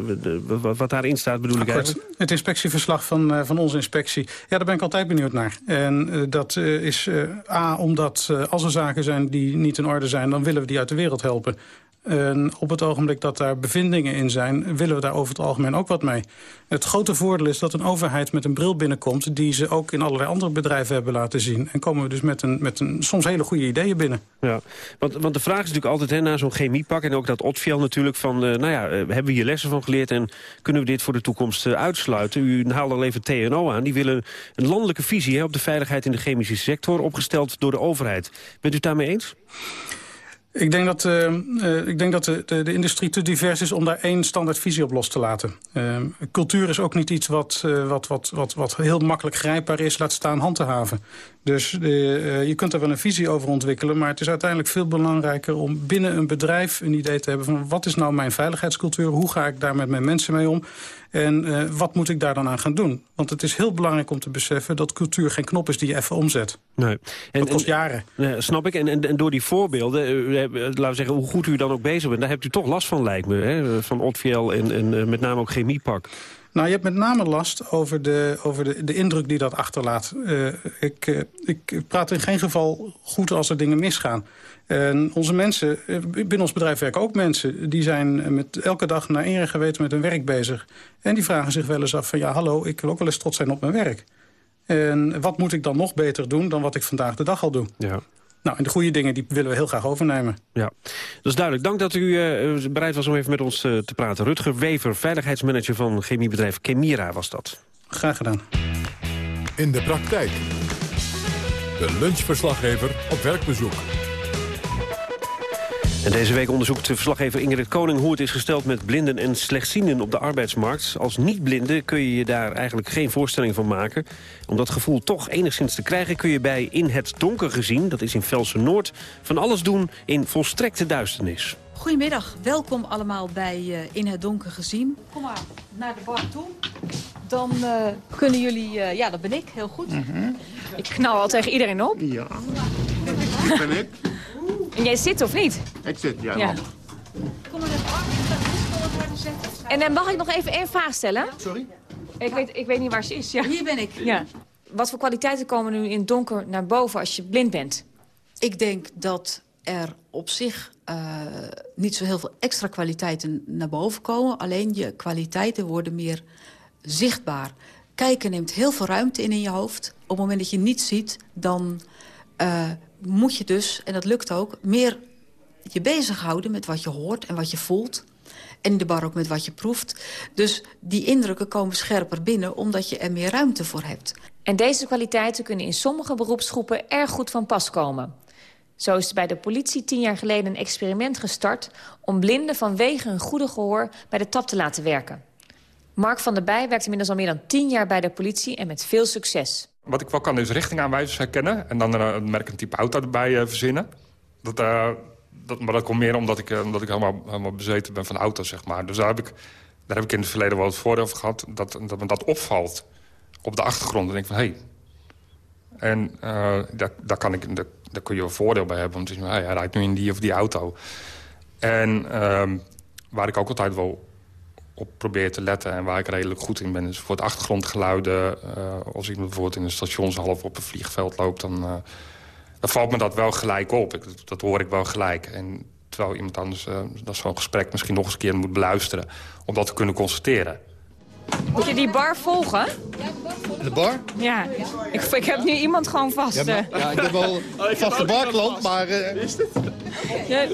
wat daarin staat bedoel Akkoord. ik eigenlijk? Het inspectieverslag van, uh, van onze inspectie. Ja, daar ben ik altijd benieuwd naar. En dat is A, omdat als er zaken zijn die niet in orde zijn... dan willen we die uit de wereld helpen. En op het ogenblik dat daar bevindingen in zijn... willen we daar over het algemeen ook wat mee. Het grote voordeel is dat een overheid met een bril binnenkomt... die ze ook in allerlei andere bedrijven hebben laten zien. En komen we dus met, een, met een, soms hele goede ideeën binnen. Ja, want, want de vraag is natuurlijk altijd hè, naar zo'n chemiepak... en ook dat Otfiel natuurlijk van... Uh, nou ja, uh, hebben we hier lessen van geleerd... en kunnen we dit voor de toekomst uh, uitsluiten? U haalde al even TNO aan. Die willen een landelijke visie hè, op de veiligheid in de chemische sector... opgesteld door de overheid. Bent u het daarmee eens? Ik denk dat, uh, uh, ik denk dat de, de, de, industrie te divers is om daar één standaard visie op los te laten. Uh, cultuur is ook niet iets wat, wat, wat, wat, wat heel makkelijk grijpbaar is, laat staan hand te haven. Dus je kunt er wel een visie over ontwikkelen... maar het is uiteindelijk veel belangrijker om binnen een bedrijf een idee te hebben... van wat is nou mijn veiligheidscultuur, hoe ga ik daar met mijn mensen mee om... En uh, wat moet ik daar dan aan gaan doen? Want het is heel belangrijk om te beseffen dat cultuur geen knop is die je even omzet. Nee. En, dat kost jaren. En, snap ik. En, en, en, door die voorbeelden, uh, laten we zeggen, hoe goed u dan ook bezig bent... daar hebt u toch last van, lijkt me, hè? van Otfiel en, en uh, met name ook Chemiepak. Nou, je hebt met name last over de, over de, de indruk die dat achterlaat. Uh, ik, uh, ik praat in geen geval goed als er dingen misgaan. En onze mensen, binnen ons bedrijf werken ook mensen... die zijn met elke dag naar eer geweten met hun werk bezig. En die vragen zich wel eens af van... ja, hallo, ik wil ook wel eens trots zijn op mijn werk. En wat moet ik dan nog beter doen dan wat ik vandaag de dag al doe? Ja. Nou, en de goede dingen die willen we heel graag overnemen. Ja, dat is duidelijk. Dank dat u uh, bereid was om even met ons uh, te praten. Rutger Wever, veiligheidsmanager van chemiebedrijf Chemira was dat. Graag gedaan. In de praktijk. De lunchverslaggever op werkbezoek. En deze week onderzoekt de verslaggever Ingrid Koning hoe het is gesteld met blinden en slechtzienden op de arbeidsmarkt. Als niet-blinde kun je je daar eigenlijk geen voorstelling van maken. Om dat gevoel toch enigszins te krijgen kun je bij In het Donker gezien, dat is in Velsen Noord, van alles doen in volstrekte duisternis. Goedemiddag, welkom allemaal bij uh, In het Donker gezien. Kom maar naar de bar toe. Dan uh, kunnen jullie, uh, ja dat ben ik, heel goed. Mm -hmm. Ik knal al tegen iedereen op. Ja, dat ben ik. En jij zit of niet? Ik zit, ja. ja. Kom maar even En dan mag ik nog even één vraag stellen? Sorry? Ik weet, ik weet niet waar ze is. Ja. Hier ben ik. Ja. Wat voor kwaliteiten komen nu in het donker naar boven als je blind bent? Ik denk dat er op zich uh, niet zo heel veel extra kwaliteiten naar boven komen. Alleen je kwaliteiten worden meer zichtbaar. Kijken neemt heel veel ruimte in in je hoofd. Op het moment dat je niet ziet, dan uh, moet je dus, en dat lukt ook, meer je bezighouden met wat je hoort en wat je voelt. En de bar ook met wat je proeft. Dus die indrukken komen scherper binnen omdat je er meer ruimte voor hebt. En deze kwaliteiten kunnen in sommige beroepsgroepen erg goed van pas komen. Zo is bij de politie tien jaar geleden een experiment gestart... om blinden vanwege hun goede gehoor bij de tap te laten werken. Mark van der Bij werkt inmiddels al meer dan tien jaar bij de politie en met veel succes. Wat ik wel kan is richtingaanwijzers herkennen... en dan een merkend type auto erbij uh, verzinnen. Dat, uh, dat, maar dat komt meer omdat ik, omdat ik helemaal, helemaal bezeten ben van auto's, zeg maar. Dus daar heb ik, daar heb ik in het verleden wel het voordeel van gehad... dat, dat me dat opvalt op de achtergrond. En denk van, hé, hey, En daar, daar, kan ik, daar, daar, kun je een voordeel bij hebben. Want hij rijdt nu in die of die auto. En uh, waar ik ook altijd wel op probeer te letten... en waar ik redelijk goed in ben... is voor het achtergrondgeluiden. Uh, als ik bijvoorbeeld in een stationshalf op een vliegveld loop... dan, uh, dan valt me dat wel gelijk op. Dat hoor ik wel gelijk. En terwijl iemand anders uh, dat zo'n gesprek misschien nog eens een keer moet beluisteren... om dat te kunnen constateren. Moet je die bar volgen? De bar? Ja. Ik, ik heb nu iemand gewoon vast. Ja, maar, ja ik ben wel een vaste barklant, maar... Uh, is dit? Ja.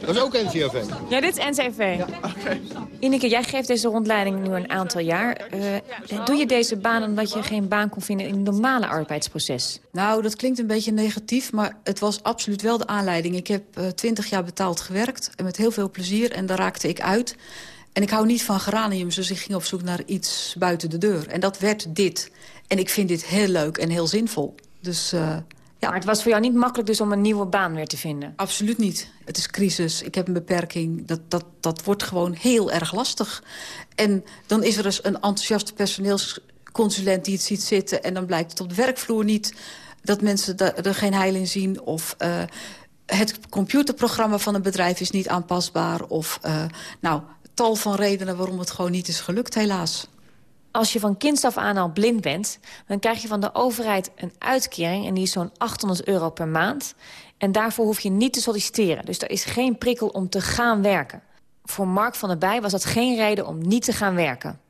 Dat is ook NCRV. Ja, dit is NCRV. Ja, okay. Ineke, jij geeft deze rondleiding nu een aantal jaar. Uh, doe je deze baan omdat je geen baan kon vinden in het normale arbeidsproces? Nou, dat klinkt een beetje negatief, maar het was absoluut wel de aanleiding. Ik heb twintig uh, jaar betaald gewerkt en met heel veel plezier en daar raakte ik uit... En ik hou niet van geraniums, dus ik ging op zoek naar iets buiten de deur. En dat werd dit. En ik vind dit heel leuk en heel zinvol. Dus, uh, ja. Maar het was voor jou niet makkelijk dus om een nieuwe baan weer te vinden? Absoluut niet. Het is crisis, ik heb een beperking. Dat, dat, dat wordt gewoon heel erg lastig. En dan is er dus een enthousiaste personeelsconsulent die het ziet zitten... en dan blijkt het op de werkvloer niet dat mensen er geen heil in zien... of uh, het computerprogramma van een bedrijf is niet aanpasbaar... of uh, nou, tal van redenen waarom het gewoon niet is gelukt, helaas. Als je van kinds af aan al blind bent... dan krijg je van de overheid een uitkering... en die is zo'n 800 euro per maand. En daarvoor hoef je niet te solliciteren. Dus er is geen prikkel om te gaan werken. Voor Mark van der Bij was dat geen reden om niet te gaan werken.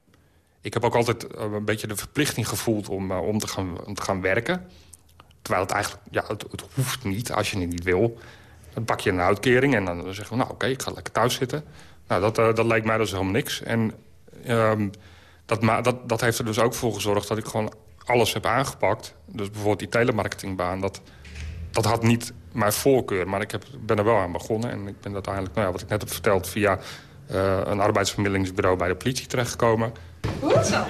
Ik heb ook altijd een beetje de verplichting gevoeld om, uh, om, te, gaan, om te gaan werken. Terwijl het eigenlijk, ja, het, het, hoeft niet als je het niet wil. Dan pak je een uitkering en dan zeggen we, nou oké, okay, ik ga lekker thuis zitten... Nou, dat, uh, dat lijkt mij dus helemaal niks. En um, dat, dat, dat heeft er dus ook voor gezorgd dat ik gewoon alles heb aangepakt. Dus bijvoorbeeld die telemarketingbaan, dat, dat had niet mijn voorkeur. Maar ik heb, ben er wel aan begonnen. En ik ben uiteindelijk, nou ja, wat ik net heb verteld... via uh, een arbeidsvermiddelingsbureau bij de politie terechtgekomen. Goed zo.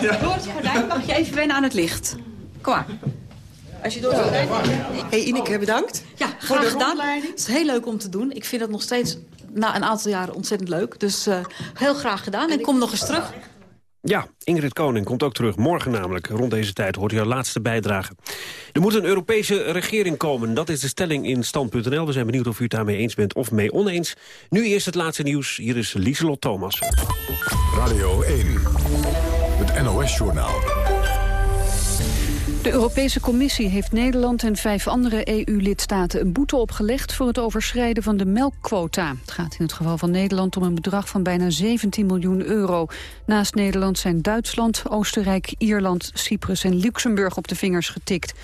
Ja. Door het gordijn mag je even wennen aan het licht. Kom maar. Als je door het gordijn... Hey Ineke, bedankt. Ja, graag gedaan. Het is heel leuk om te doen. Ik vind het nog steeds na een aantal jaren ontzettend leuk. Dus uh, heel graag gedaan en kom nog eens terug. Ja, Ingrid Koning komt ook terug. Morgen namelijk, rond deze tijd, hoort u haar laatste bijdrage. Er moet een Europese regering komen. Dat is de stelling in stand.nl. We zijn benieuwd of u het daarmee eens bent of mee oneens. Nu eerst het laatste nieuws. Hier is Lieselot Thomas. Radio 1, het NOS-journaal. De Europese Commissie heeft Nederland en vijf andere EU-lidstaten een boete opgelegd voor het overschrijden van de melkquota. Het gaat in het geval van Nederland om een bedrag van bijna 17 miljoen euro. Naast Nederland zijn Duitsland, Oostenrijk, Ierland, Cyprus en Luxemburg op de vingers getikt.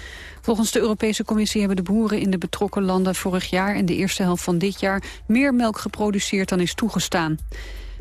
Volgens de Europese Commissie hebben de boeren in de betrokken landen vorig jaar en de eerste helft van dit jaar meer melk geproduceerd dan is toegestaan.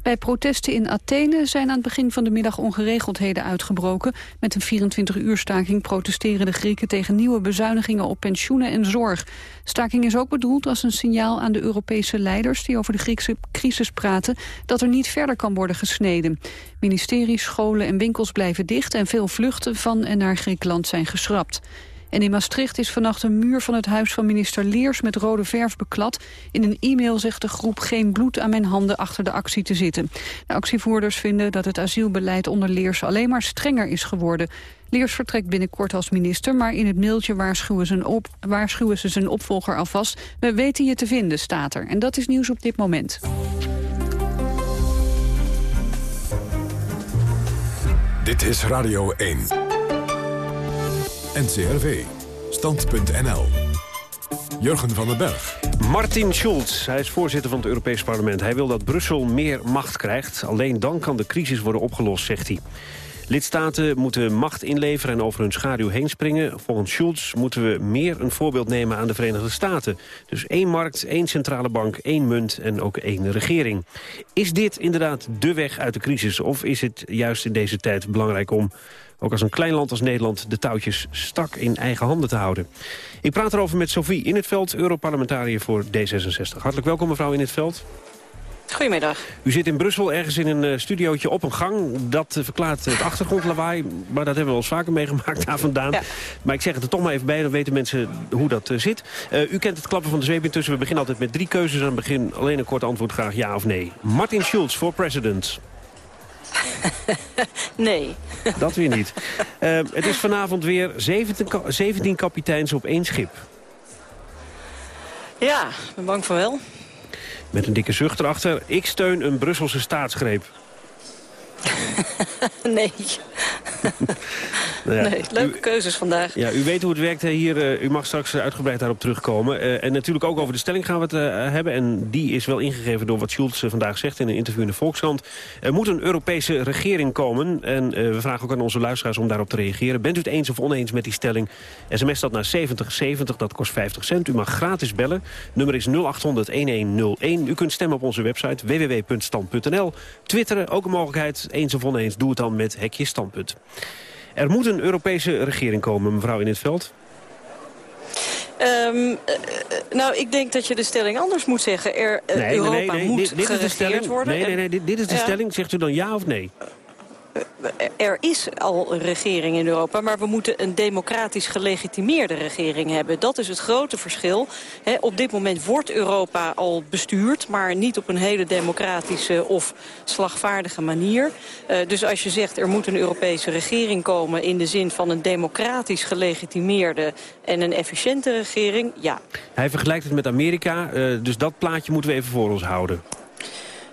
Bij protesten in Athene zijn aan het begin van de middag ongeregeldheden uitgebroken. Met een 24-uur staking protesteren de Grieken tegen nieuwe bezuinigingen op pensioenen en zorg. Staking is ook bedoeld als een signaal aan de Europese leiders die over de Griekse crisis praten dat er niet verder kan worden gesneden. Ministeries, scholen en winkels blijven dicht en veel vluchten van en naar Griekenland zijn geschrapt. En in Maastricht is vannacht een muur van het huis van minister Leers met rode verf beklad. In een e-mail zegt de groep geen bloed aan mijn handen achter de actie te zitten. De actievoerders vinden dat het asielbeleid onder Leers alleen maar strenger is geworden. Leers vertrekt binnenkort als minister, maar in het mailtje waarschuwen ze, op, waarschuwen ze zijn opvolger alvast. We weten je te vinden, staat er. En dat is nieuws op dit moment. Dit is Radio 1. NCRV. Stand.nl. Jurgen van den Berg. Martin Schulz, hij is voorzitter van het Europees Parlement. Hij wil dat Brussel meer macht krijgt. Alleen dan kan de crisis worden opgelost, zegt hij. Lidstaten moeten macht inleveren en over hun schaduw heen springen. Volgens Schulz moeten we meer een voorbeeld nemen aan de Verenigde Staten. Dus één markt, één centrale bank, één munt en ook één regering. Is dit inderdaad de weg uit de crisis? Of is het juist in deze tijd belangrijk om ook als een klein land als Nederland de touwtjes strak in eigen handen te houden. Ik praat erover met Sophie in het veld, Europarlementariër voor D66. Hartelijk welkom mevrouw in het veld. Goedemiddag. U zit in Brussel ergens in een uh, studiootje op een gang. Dat uh, verklaart het achtergrondlawaai, maar dat hebben we eens vaker meegemaakt daar vandaan. Ja. Maar ik zeg het er toch maar even bij, dan weten mensen hoe dat uh, zit. u kent het klappen van de zweep intussen. We beginnen altijd met drie keuzes aan het begin. Alleen een kort antwoord graag ja of nee. Martin Schulz voor president. nee. Dat weer niet. Uh, het is vanavond weer 17, 17 kapiteins op één schip. Ja, ik ben bang van wel. Met een dikke zucht erachter. Ik steun een Brusselse staatsgreep. nee. nou ja, nee, leuke u, keuzes vandaag. Ja, u weet hoe het werkt hier. Uh, u mag straks uitgebreid daarop terugkomen. Uh, en natuurlijk ook over de stelling gaan we het uh, hebben. En die is wel ingegeven door wat Schulz vandaag zegt in een interview in de Volkskrant. Er moet een Europese regering komen. En we vragen ook aan onze luisteraars om daarop te reageren. Bent u het eens of oneens met die stelling? SMS dat naar 7070, dat kost 50 cent. U mag gratis bellen. Nummer is 0800-1101. U kunt stemmen op onze website www.stand.nl. Twitteren, ook een mogelijkheid. Eens of oneens, doe het dan met hekje standpunt. Er moet een Europese regering komen, mevrouw In het Veld. Um, uh, nou, ik denk dat je de stelling anders moet zeggen. Er, uh, nee, Europa nee, nee, moet dit, dit geregeerd is de stelling. worden. Nee, nee, nee, dit, dit is de ja. stelling. Zegt u dan ja of nee? Er is al een regering in Europa, maar we moeten een democratisch gelegitimeerde regering hebben. Dat is het grote verschil. Op dit moment wordt Europa al bestuurd, maar niet op een hele democratische of slagvaardige manier. Uh, dus als je zegt er moet een Europese regering komen in de zin van een democratisch gelegitimeerde en een efficiënte regering, ja. Hij vergelijkt het met Amerika, uh, dus dat plaatje moeten we even voor ons houden.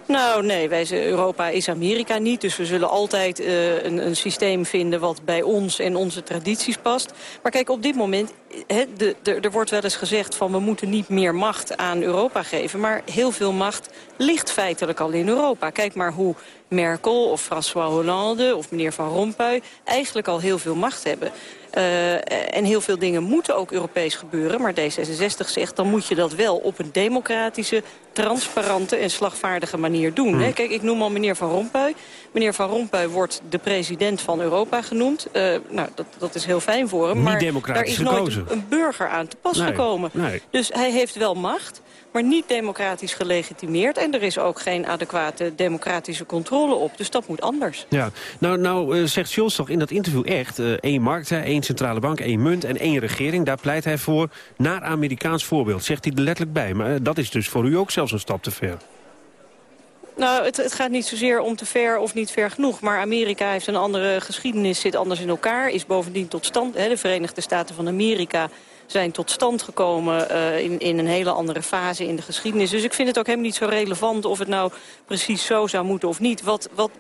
Nou, nee, wij, Europa is Amerika niet. Dus we zullen altijd uh, een, een, systeem vinden wat bij ons en onze tradities past. Maar kijk, op dit moment, he, de, de, er wordt wel eens gezegd van we moeten niet meer macht aan Europa geven. Maar heel veel macht ligt feitelijk al in Europa. Kijk maar hoe Merkel of François Hollande of meneer Van Rompuy eigenlijk al heel veel macht hebben. Uh, en heel veel dingen moeten ook Europees gebeuren. Maar D66 zegt, dan moet je dat wel op een democratische, transparante en slagvaardige manier doen. Hmm. Hè? Kijk, ik noem al meneer Van Rompuy. Meneer Van Rompuy wordt de president van Europa genoemd. Uh, nou, dat, dat is heel fijn voor hem. Niet maar daar is nooit gekozen. een burger aan te pas Nee, gekomen. nee. Dus hij heeft wel macht maar niet democratisch gelegitimeerd. En er is ook geen adequate democratische controle op. Dus dat moet anders. Ja, nou, nou uh, zegt Scholz toch in dat interview echt... Uh, één markt, hè, één centrale bank, één munt en één regering. Daar pleit hij voor naar Amerikaans voorbeeld. Zegt hij er letterlijk bij. Maar uh, dat is dus voor u ook zelfs een stap te ver. Nou, het, het, gaat niet zozeer om te ver of niet ver genoeg. Maar Amerika heeft een andere geschiedenis, zit anders in elkaar. Is bovendien tot stand, hè, de Verenigde Staten van Amerika zijn tot stand gekomen uh, in, in een hele andere fase in de geschiedenis. Dus ik vind het ook helemaal niet zo relevant of het nou precies zo zou moeten of niet. Wat, wat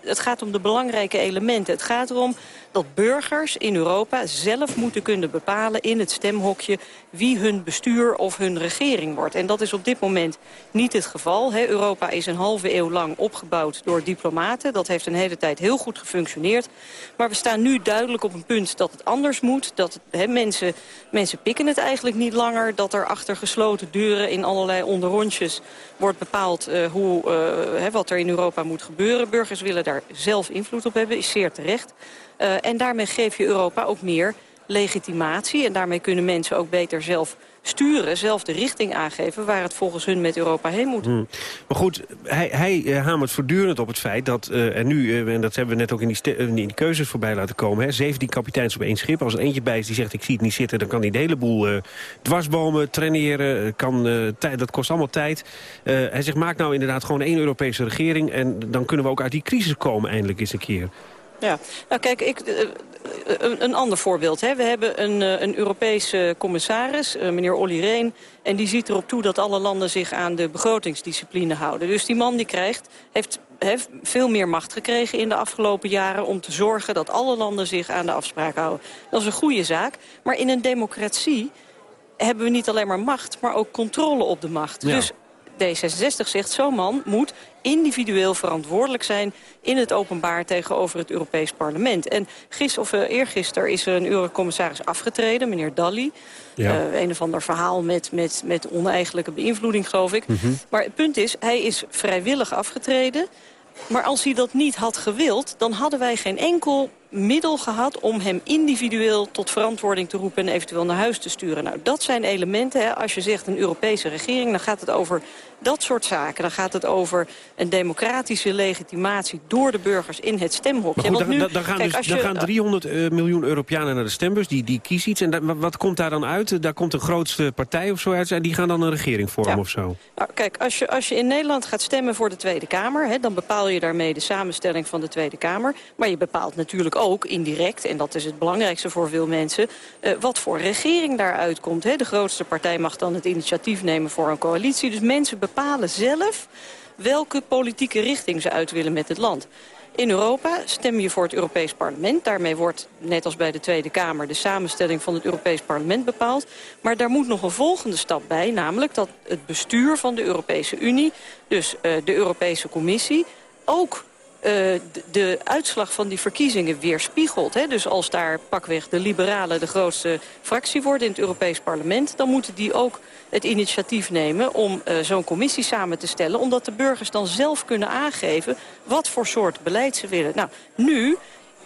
het gaat om de belangrijke elementen. Het gaat erom dat burgers in Europa zelf moeten kunnen bepalen in het stemhokje wie hun bestuur of hun regering wordt. En dat is op dit moment niet het geval. Europa is een halve eeuw lang opgebouwd door diplomaten. Dat heeft een hele tijd heel goed gefunctioneerd. Maar we staan nu duidelijk op een punt dat het anders moet. Dat mensen, mensen pikken het eigenlijk niet langer. Dat er achter gesloten deuren in allerlei onderrondjes wordt bepaald uh, hoe, he, wat er in Europa moet gebeuren. Burgers willen daar zelf invloed op hebben, is zeer terecht. Uh, en daarmee geef je Europa ook meer legitimatie. En daarmee kunnen mensen ook beter zelf sturen, zelf de richting aangeven... waar het volgens hun met Europa heen moet. Hmm. Maar goed, hij, hij uh, hamert voortdurend op het feit dat uh, er nu... En dat hebben we net ook in die, in keuzes voorbij laten komen... Hè, 17 kapiteins op één schip. Als er eentje bij is die zegt ik zie het niet zitten... dan kan hij de hele boel dwarsbomen, traineren. Kan, dat kost allemaal tijd. hij zegt maak nou inderdaad gewoon één Europese regering... en dan kunnen we ook uit die crisis komen eindelijk eens een keer. Ja, nou kijk, ik, uh, een, een, ander voorbeeld. Hè. We hebben een, uh, een Europese commissaris, meneer Olly Rehn... en die ziet erop toe dat alle landen zich aan de begrotingsdiscipline houden. Dus die man die krijgt, heeft, heeft veel meer macht gekregen in de afgelopen jaren... om te zorgen dat alle landen zich aan de afspraken houden. Dat is een goede zaak, maar in een democratie hebben we niet alleen maar macht... maar ook controle op de macht. Ja. Dus D66 zegt, zo'n man moet individueel verantwoordelijk zijn in het openbaar tegenover het Europees Parlement. En gis, of, uh, eergisteren is een eurocommissaris afgetreden, meneer Dalli. Ja. Uh, een of ander verhaal met, met, met oneigenlijke beïnvloeding, geloof ik. Mm -hmm. Maar het punt is, hij is vrijwillig afgetreden. Maar als hij dat niet had gewild, dan hadden wij geen enkel middel gehad om hem individueel tot verantwoording te roepen en eventueel naar huis te sturen. Nou, dat zijn elementen. Hè. Als je zegt een Europese regering, dan gaat het over Dat soort zaken. Dan gaat het over een democratische legitimatie door de burgers in het stemhokje. Goed, dan, dan, gaan, dus, dan gaan 300 uh, miljoen Europeanen naar de stembus, die, die kiezen iets. En da, wat komt daar dan uit? Daar komt een grootste partij of zo uit en die gaan dan een regering vormen ja. of zo? Nou, kijk, als je, als je in Nederland gaat stemmen voor de Tweede Kamer... Hè, dan bepaal je daarmee de samenstelling van de Tweede Kamer. Maar je bepaalt natuurlijk ook indirect, en dat is het belangrijkste voor veel mensen... Uh, wat voor regering daaruit komt. Hè. De grootste partij mag dan het initiatief nemen voor een coalitie. Dus mensen bepalen zelf welke politieke richting ze uit willen met het land. In Europa stem je voor het Europees Parlement. Daarmee wordt, net als bij de Tweede Kamer, de samenstelling van het Europees Parlement bepaald. Maar daar moet nog een volgende stap bij, namelijk dat het bestuur van de Europese Unie, dus uh, de Europese Commissie, ook de, de, uitslag van die verkiezingen weerspiegelt. Hè? Dus als daar pakweg de liberalen de grootste fractie worden in het Europees parlement... dan moeten die ook het initiatief nemen om uh, zo'n commissie samen te stellen... omdat de burgers dan zelf kunnen aangeven wat voor soort beleid ze willen. Nou, nu,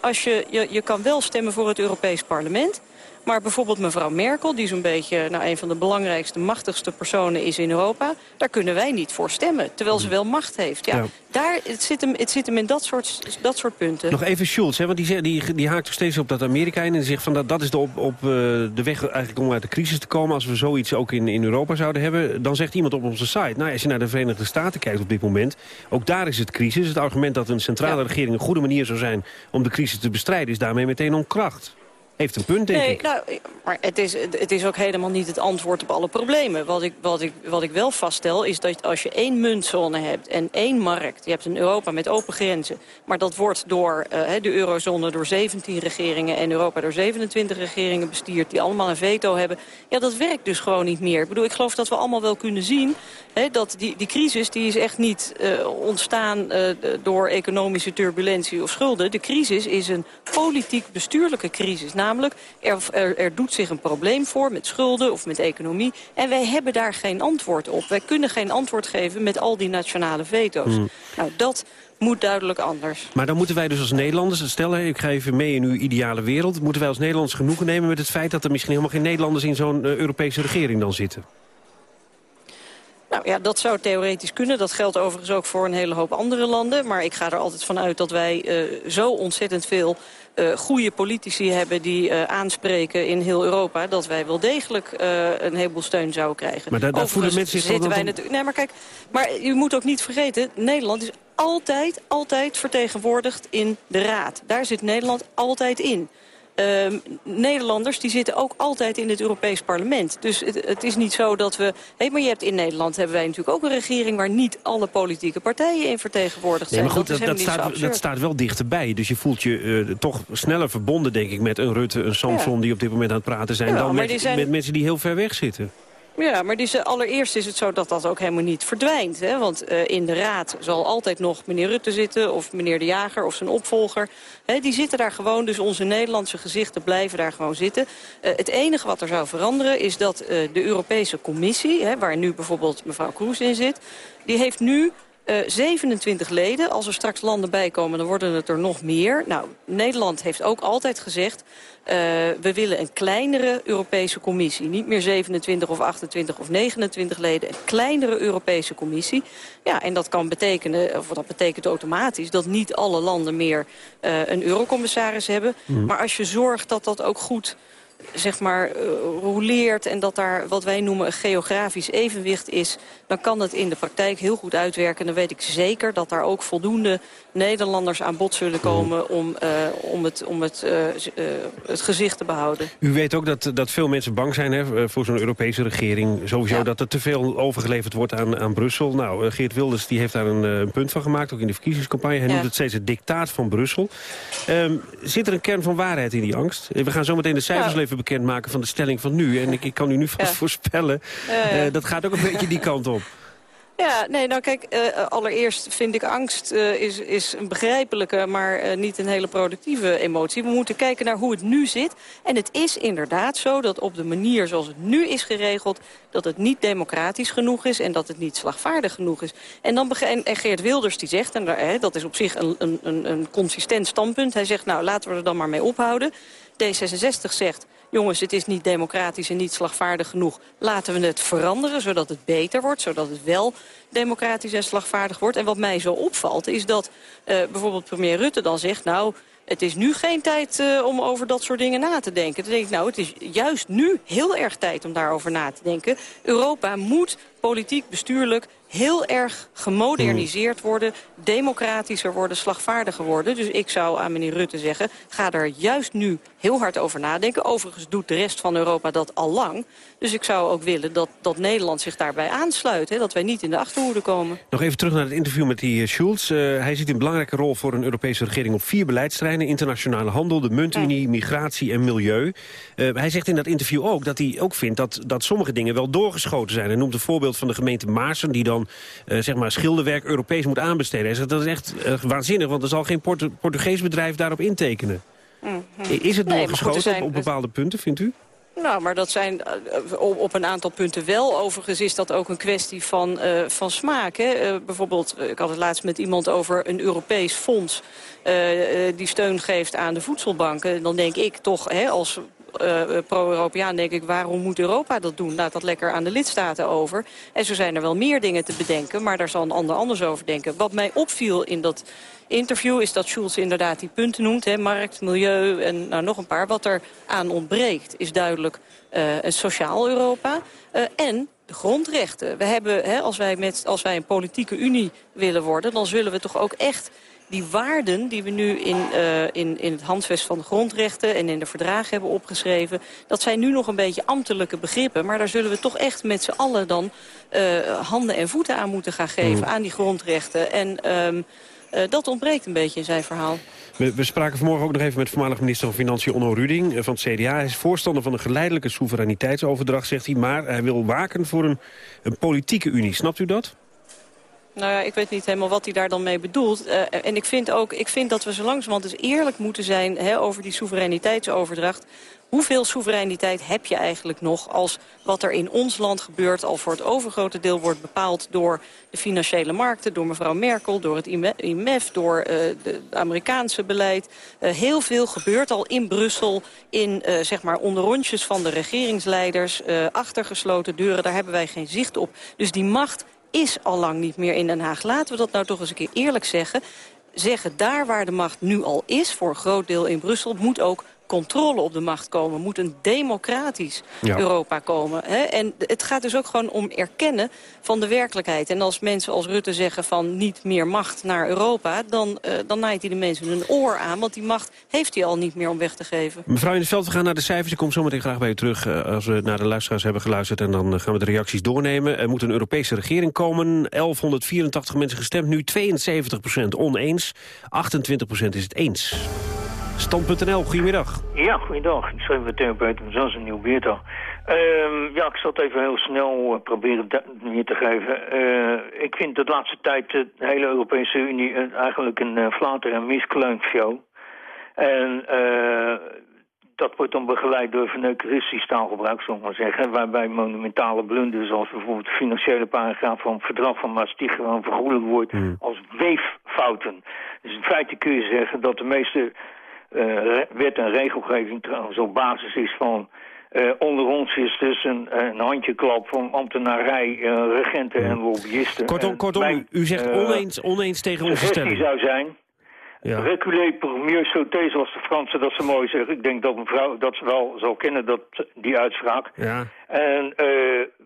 als je, je, je kan wel stemmen voor het Europees parlement... Maar bijvoorbeeld mevrouw Merkel, die zo'n beetje nou, een van de belangrijkste, machtigste personen is in Europa, daar kunnen wij niet voor stemmen, terwijl ze wel macht heeft. Ja, ja. Daar, het, zit hem, het zit hem in dat soort, dat soort punten. Nog even Schulz, hè, want die, die, die haakt er steeds op dat Amerika in en zegt van dat, dat is de, op, op uh, de weg eigenlijk om uit de crisis te komen. Als we zoiets ook in, in Europa zouden hebben, dan zegt iemand op onze site, nou als je naar de Verenigde Staten kijkt op dit moment, ook daar is het crisis. Het argument dat een centrale ja. regering een goede manier zou zijn om de crisis te bestrijden is daarmee meteen onkracht. Heeft een punt, denk nee, ik. Nou, maar het is, het is ook helemaal niet het antwoord op alle problemen. Wat ik, wat, ik, wat ik wel vaststel is dat als je één muntzone hebt en één markt... je hebt een Europa met open grenzen... maar dat wordt door uh, de eurozone door 17 regeringen... en Europa door 27 regeringen bestuurd... die allemaal een veto hebben. Ja, dat werkt dus gewoon niet meer. Ik bedoel, ik geloof dat we allemaal wel kunnen zien... Hè, dat die, die crisis die is echt niet uh, ontstaan uh, door economische turbulentie of schulden. De crisis is een politiek-bestuurlijke crisis... Namelijk, er, er, er, doet zich een probleem voor met schulden of met economie. En wij hebben daar geen antwoord op. Wij kunnen geen antwoord geven met al die nationale veto's. Mm. Nou, dat moet duidelijk anders. Maar dan moeten wij dus als Nederlanders, stel ik ga even mee in uw ideale wereld... moeten wij als Nederlanders genoegen nemen met het feit... dat er misschien helemaal geen Nederlanders in zo'n uh, Europese regering dan zitten? Nou ja, dat zou theoretisch kunnen. Dat geldt overigens ook voor een hele hoop andere landen. Maar ik ga er altijd van uit dat wij uh, zo ontzettend veel uh, goede politici hebben die uh, aanspreken in heel Europa... dat wij wel degelijk uh, een heleboel steun zouden krijgen. Maar daar, daar voelen mensen zich zitten wij natuurlijk. Nee, maar kijk, maar u moet ook niet vergeten... Nederland is altijd, altijd vertegenwoordigd in de Raad. Daar zit Nederland altijd in. Uh, Nederlanders die zitten ook altijd in het Europees parlement. Dus het, het is niet zo dat we... Hey, maar je hebt in Nederland hebben wij natuurlijk ook een regering... waar niet alle politieke partijen in vertegenwoordigd zijn. Nee, maar goed, dat, dat, dat, staat, dat, staat, wel dichterbij. Dus je voelt je uh, toch sneller verbonden, denk ik... met een Rutte, een Samson ja. die op dit moment aan het praten zijn... Ja, dan met, zijn... met mensen die heel ver weg zitten. Ja, maar allereerst is het zo dat dat ook helemaal niet verdwijnt. Hè? Want uh, in de raad zal altijd nog meneer Rutte zitten... of meneer De Jager of zijn opvolger. Hè, die zitten daar gewoon, dus onze Nederlandse gezichten blijven daar gewoon zitten. Uh, het enige wat er zou veranderen is dat uh, de Europese Commissie... Hè, waar nu bijvoorbeeld mevrouw Kroes in zit... die heeft nu Uh, 27 leden. Als er straks landen bijkomen, dan worden het er nog meer. Nou, Nederland heeft ook altijd gezegd... Uh, we willen een kleinere Europese commissie. Niet meer 27 of 28 of 29 leden. Een kleinere Europese commissie. Ja, en dat kan betekenen, of dat betekent automatisch... dat niet alle landen meer uh, een eurocommissaris hebben. Mm. Maar als je zorgt dat dat ook goed zeg maar, uh, roleert en dat daar wat wij noemen een geografisch evenwicht is... dan kan het in de praktijk heel goed uitwerken. Dan weet ik zeker dat daar ook voldoende Nederlanders aan bod zullen komen... om, uh, om, het, om het, uh, het gezicht te behouden. U weet ook dat, dat veel mensen bang zijn hè, voor zo'n Europese regering. Sowieso ja. dat er te veel overgeleverd wordt aan, aan Brussel. Nou, Geert Wilders die heeft daar een, een, punt van gemaakt, ook in de verkiezingscampagne. Hij ja. noemt het steeds het dictaat van Brussel. Um, zit er een kern van waarheid in die angst? We gaan zo meteen de cijfers ja. Even bekendmaken van de stelling van nu. En ik, ik kan u nu vast ja. voorspellen, uh, dat gaat ook een beetje die kant op. Ja, nee, nou kijk, uh, allereerst vind ik angst uh, is, is een begrijpelijke, maar uh, niet een hele productieve emotie. We moeten kijken naar hoe het nu zit. En het is inderdaad zo dat op de manier zoals het nu is geregeld... dat het niet democratisch genoeg is en dat het niet slagvaardig genoeg is. En, dan en, en Geert Wilders die zegt, en daar, dat is op zich een, een, een consistent standpunt... hij zegt, nou, laten we er dan maar mee ophouden... D66 zegt, jongens, het is niet democratisch en niet slagvaardig genoeg. Laten we het veranderen, zodat het beter wordt, zodat het wel democratisch en slagvaardig wordt. En wat mij zo opvalt, is dat uh, bijvoorbeeld premier Rutte dan zegt... nou, het is nu geen tijd uh, om over dat soort dingen na te denken. Dan denk ik, nou, het is juist nu heel erg tijd om daarover na te denken. Europa moet politiek, bestuurlijk heel erg gemoderniseerd worden, democratischer worden, slagvaardiger worden. Dus ik zou aan meneer Rutte zeggen, ga er juist nu heel hard over nadenken. Overigens doet de rest van Europa dat al lang. Dus ik zou ook willen dat, dat Nederland zich daarbij aansluit. Hè, dat wij niet in de achterhoede komen. Nog even terug naar het interview met die uh, Schulz. Uh, hij ziet een belangrijke rol voor een Europese regering op vier beleidsterreinen. Internationale handel, de muntunie, migratie en milieu. Uh, hij zegt in dat interview ook dat hij ook vindt dat, dat sommige dingen wel doorgeschoten zijn. Hij noemt een voorbeeld van de gemeente Maarsen... die dan zeg maar schilderwerk Europees moet aanbesteden. Hij zegt dat is echt waanzinnig, want er zal geen Portu Portugees bedrijf daarop intekenen. Mm -hmm. Is het doorgeschoten nee, op, op bepaalde punten, vindt u? Nou, maar dat zijn op, op een aantal punten wel. Overigens is dat ook een kwestie van, uh, van smaak. Hè? Uh, bijvoorbeeld, ik had het laatst met iemand over een Europees fonds... Uh, die steun geeft aan de voedselbanken. Dan denk ik toch, hè, als pro-Europeaan denk ik, waarom moet Europa dat doen? Laat dat lekker aan de lidstaten over. En zo zijn er wel meer dingen te bedenken, maar daar zal een ander anders over denken. Wat mij opviel in dat interview is dat Schulz inderdaad die punten noemt. Hè, markt, milieu en nou, nog een paar. Wat er aan ontbreekt is duidelijk uh, een sociaal Europa. En de grondrechten. We hebben, hè, als, wij met, als wij een politieke unie willen worden... dan zullen we toch ook echt die waarden die we nu in, uh, in, in het handvest van de grondrechten... en in de verdragen hebben opgeschreven... dat zijn nu nog een beetje ambtelijke begrippen. Maar daar zullen we toch echt met z'n allen dan uh, handen en voeten aan moeten gaan geven... Mm. aan die grondrechten. En um, uh, dat ontbreekt een beetje in zijn verhaal. We, we, spraken vanmorgen ook nog even met voormalig minister van Financiën Onno Ruding van het CDA. Hij is voorstander van een geleidelijke soevereiniteitsoverdracht, zegt hij. Maar hij wil waken voor een, een politieke unie. Snapt u dat? Nou ja, ik weet niet helemaal wat hij daar dan mee bedoelt. Uh, en ik vind ook ik vind dat we zo langzamerhand dus eerlijk moeten zijn hè, over die soevereiniteitsoverdracht. Hoeveel soevereiniteit heb je eigenlijk nog als wat er in ons land gebeurt... al voor het overgrote deel wordt bepaald door de financiële markten... door mevrouw Merkel, door het IMF, door uh, het Amerikaanse beleid. Uh, heel veel gebeurt al in Brussel, in zeg maar onderrondjes van de regeringsleiders... achter gesloten deuren, daar hebben wij geen zicht op. Dus die macht is al lang niet meer in Den Haag. Laten we dat nou toch eens een keer eerlijk zeggen. Zeggen daar waar de macht nu al is, voor een groot deel in Brussel... moet ook controle op de macht komen. Moet een democratisch ja. Europa komen. Hè? En het gaat dus ook gewoon om erkennen van de werkelijkheid. En als mensen als Rutte zeggen van niet meer macht naar Europa... dan, uh, dan naait hij de mensen een oor aan. Want die macht heeft hij al niet meer om weg te geven. Mevrouw in het veld, we gaan naar de cijfers. Ik kom zo meteen graag bij u terug uh, als we naar de luisteraars hebben geluisterd. En dan uh, gaan we de reacties doornemen. Er moet een Europese regering komen. 1184 mensen gestemd, nu 72% oneens. 28% is het eens. Stand.nl, goedemiddag. Ja, goeiedag. Ik schrijf meteen buiten zoals een nieuw beertag. Uh, ja, ik zal het even heel snel uh, proberen neer te geven. Uh, ik vind de laatste tijd de hele Europese Unie eigenlijk een flater- en misklankshow. En dat wordt dan begeleid door verneukerristisch taalgebruik, zullen we maar zeggen. Waarbij monumentale blunders zoals bijvoorbeeld de financiële paragraaf van het verdrag van Maastricht gewoon vergoedelijk wordt mm. als weeffouten. Dus in feite kun je zeggen dat de meeste wet en regelgeving trouwens op basis is van... Uh, onder ons is dus een, een handjeklap van ambtenarij, uh, regenten en lobbyisten. Kortom, kortom mijn, u zegt oneens, oneens tegen onze stelling. zou zijn... Ja. Reculer pour mieux sauter, zoals de Fransen dat ze mooi zeggen. Ik denk dat mevrouw dat ze wel zal kennen, dat, die uitspraak. Ja. En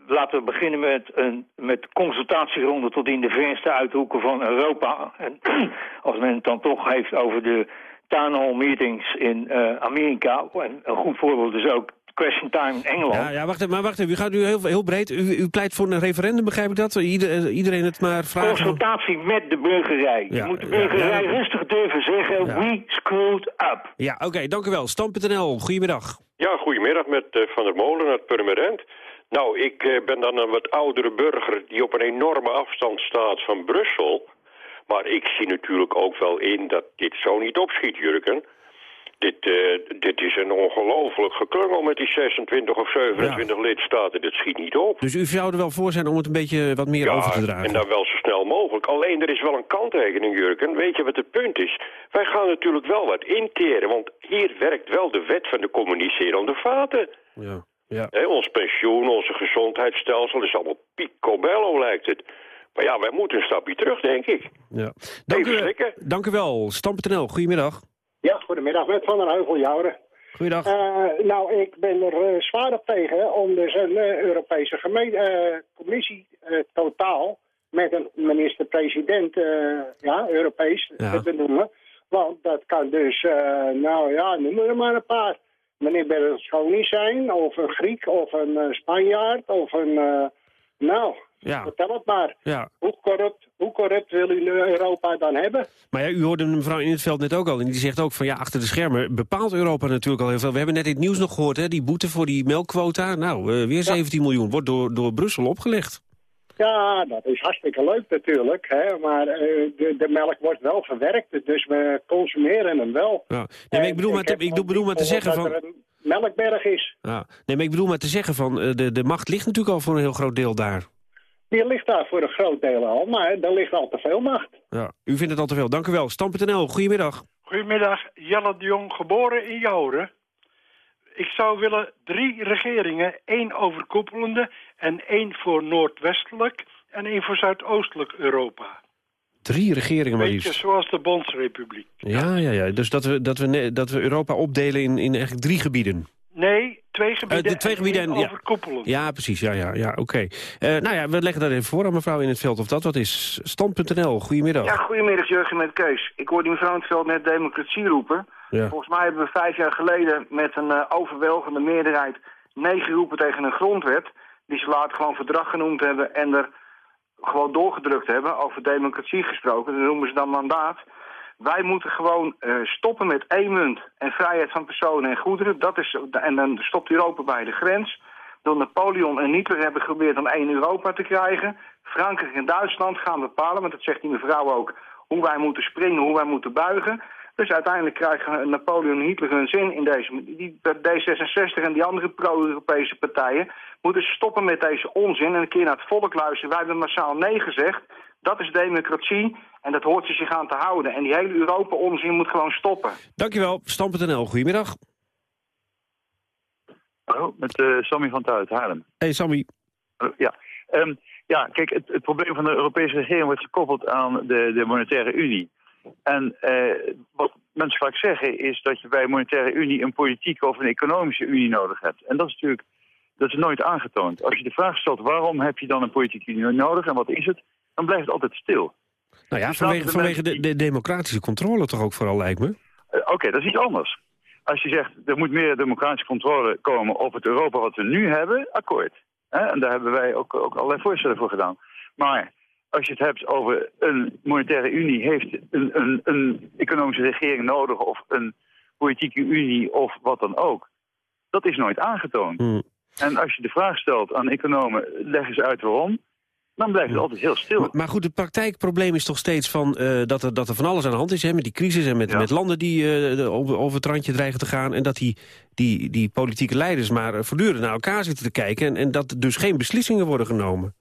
laten we beginnen met, een, met consultatieronden tot in de verste uithoeken van Europa. En als men het dan toch heeft over de town hall meetings in uh, Amerika. En een goed voorbeeld is ook Question Time in Engeland. Ja, ja wacht even, maar wacht even. U gaat nu heel, heel breed. U, u pleit voor een referendum, begrijp ik dat? Ieder, iedereen het maar vragen. Consultatie met de burgerij. Ja, je moet de burgerij ja, ja. rustig durven zeggen, we screwed up. Ja, oké, okay, dank u wel. Stam.nl, goedemiddag. Ja, goedemiddag met uh, Van der Molen uit Purmerend. Nou, ik uh, ben dan een wat oudere burger die op een enorme afstand staat van Brussel... Maar ik zie natuurlijk ook wel in dat dit zo niet opschiet, Jurken. Dit, uh, dit is een ongelooflijk geklungel met die 26 of 27 lidstaten. Dat schiet niet op. Dus u zou er wel voor zijn om het een beetje wat meer over te dragen? en dan wel zo snel mogelijk. Alleen er is wel een kanttekening, Jurken. Weet je wat het punt is? Wij gaan natuurlijk wel wat interen. Want hier werkt wel de wet van de communicerende vaten. Ja. Ja. He, ons pensioen, onze gezondheidsstelsel is allemaal picobello lijkt het. Maar ja, wij moeten een stapje terug, denk ik. Ja. Dank, u, dank u wel. Stam.nl, goedemiddag. Ja, goedemiddag. Met Van der Heuvel, Jouren. Goeiedag. Uh, nou, ik ben er uh, zwaar op tegen om dus een uh, Europese gemeente, commissie totaal met een minister-president, ja, Europees ja. te benoemen. Want dat kan dus, nou ja, noem er maar een paar. Meneer Berlusconi zijn, of een Griek, of een Spanjaard, of een, nou, ja. Vertel het maar. Ja. Hoe, corrupt, hoe corrupt wil u Europa dan hebben? Maar ja, u hoorde mevrouw in het veld net ook al. En die zegt ook van ja, achter de schermen bepaalt Europa natuurlijk al heel veel. We hebben net in het nieuws nog gehoord, hè, die boete voor die melkquota. Nou, uh, weer 17 miljoen wordt door, door Brussel opgelegd. Ja, dat is hartstikke leuk natuurlijk. Hè? Maar uh, de, de, melk wordt wel verwerkt, dus we consumeren hem wel. Ja. Nee, maar ik bedoel, maar te, ik bedoel maar te zeggen van... er een melkberg is. Ja. Nee, maar ik bedoel maar te zeggen van... Uh, de, de macht ligt natuurlijk al voor een heel groot deel daar. Die ligt daar voor een groot deel al, maar er ligt al te veel macht. Ja, u vindt het al te veel. Dank u wel. Stam.nl, goedemiddag. Goedemiddag, Jelle de Jong, geboren in Jouren. Ik zou willen drie regeringen, één overkoepelende en één voor noordwestelijk en één voor zuidoostelijk Europa. Drie regeringen maar liefst. Beetje zoals de Bondsrepubliek. Ja, ja, ja. Dus dat we, dat we, dat we Europa opdelen in, in eigenlijk drie gebieden. Nee, twee gebieden, uh, de twee gebieden en. Ja, ja, precies. Ja, ja, ja, oké. Okay. Uh, nou ja, we leggen dat even voor aan mevrouw in het veld of dat wat is. Stand.nl, goedemiddag. Ja, goedemiddag Jurgen met Kees. Ik hoorde mevrouw in het veld net democratie roepen. Ja. Volgens mij hebben we vijf jaar geleden met een uh, overweldigende meerderheid nee geroepen tegen een grondwet. Die ze later gewoon verdrag genoemd hebben en er gewoon doorgedrukt hebben. Over democratie gesproken. Dat noemen ze dan mandaat. Wij moeten gewoon uh, stoppen met één munt en vrijheid van personen en goederen. Dat is, en dan stopt Europa bij de grens. Door Napoleon en Hitler hebben geprobeerd om één Europa te krijgen. Frankrijk en Duitsland gaan bepalen, want dat zegt die mevrouw ook, hoe wij moeten springen, hoe wij moeten buigen. Dus uiteindelijk krijgen Napoleon en Hitler hun zin in deze... Die, D66 en die andere pro-Europese partijen moeten stoppen met deze onzin... en een keer naar het volk luisteren. Wij hebben massaal nee gezegd. Dat is democratie en dat hoort ze zich aan te houden. En die hele Europa-onzin moet gewoon stoppen. Dankjewel. Stam.nl, goedemiddag. Hallo, met uh, Sammy van Tuit, Haarlem. Hey Sammy. Uh, ja. Um, ja, kijk, het, het, probleem van de Europese regering wordt gekoppeld aan de, de monetaire unie. En uh, wat mensen vaak zeggen is dat je bij monetaire unie een politieke of een economische unie nodig hebt. En dat is natuurlijk dat is nooit aangetoond. Als je de vraag stelt waarom heb je dan een politieke unie nodig en wat is het, dan blijft het altijd stil. Nou ja, vanwege, de, vanwege de, de, democratische controle toch ook vooral, lijkt me? Uh, Oké, okay, dat is iets anders. Als je zegt, er moet meer democratische controle komen op het Europa wat we nu hebben, akkoord. En daar hebben wij ook, ook allerlei voorstellen voor gedaan. Maar als je het hebt over een monetaire unie, heeft een, een, een economische regering nodig of een politieke unie of wat dan ook. Dat is nooit aangetoond. Hmm. En als je de vraag stelt aan economen, leg eens uit waarom dan blijft het altijd heel stil. Maar, maar goed, het praktijkprobleem is toch steeds van, uh, dat, er, dat er van alles aan de hand is... Hè, met die crisis en met, ja. met landen die uh, over, over het randje dreigen te gaan... en dat die, die, die politieke leiders maar voortdurend naar elkaar zitten te kijken... en, en dat dus geen beslissingen worden genomen.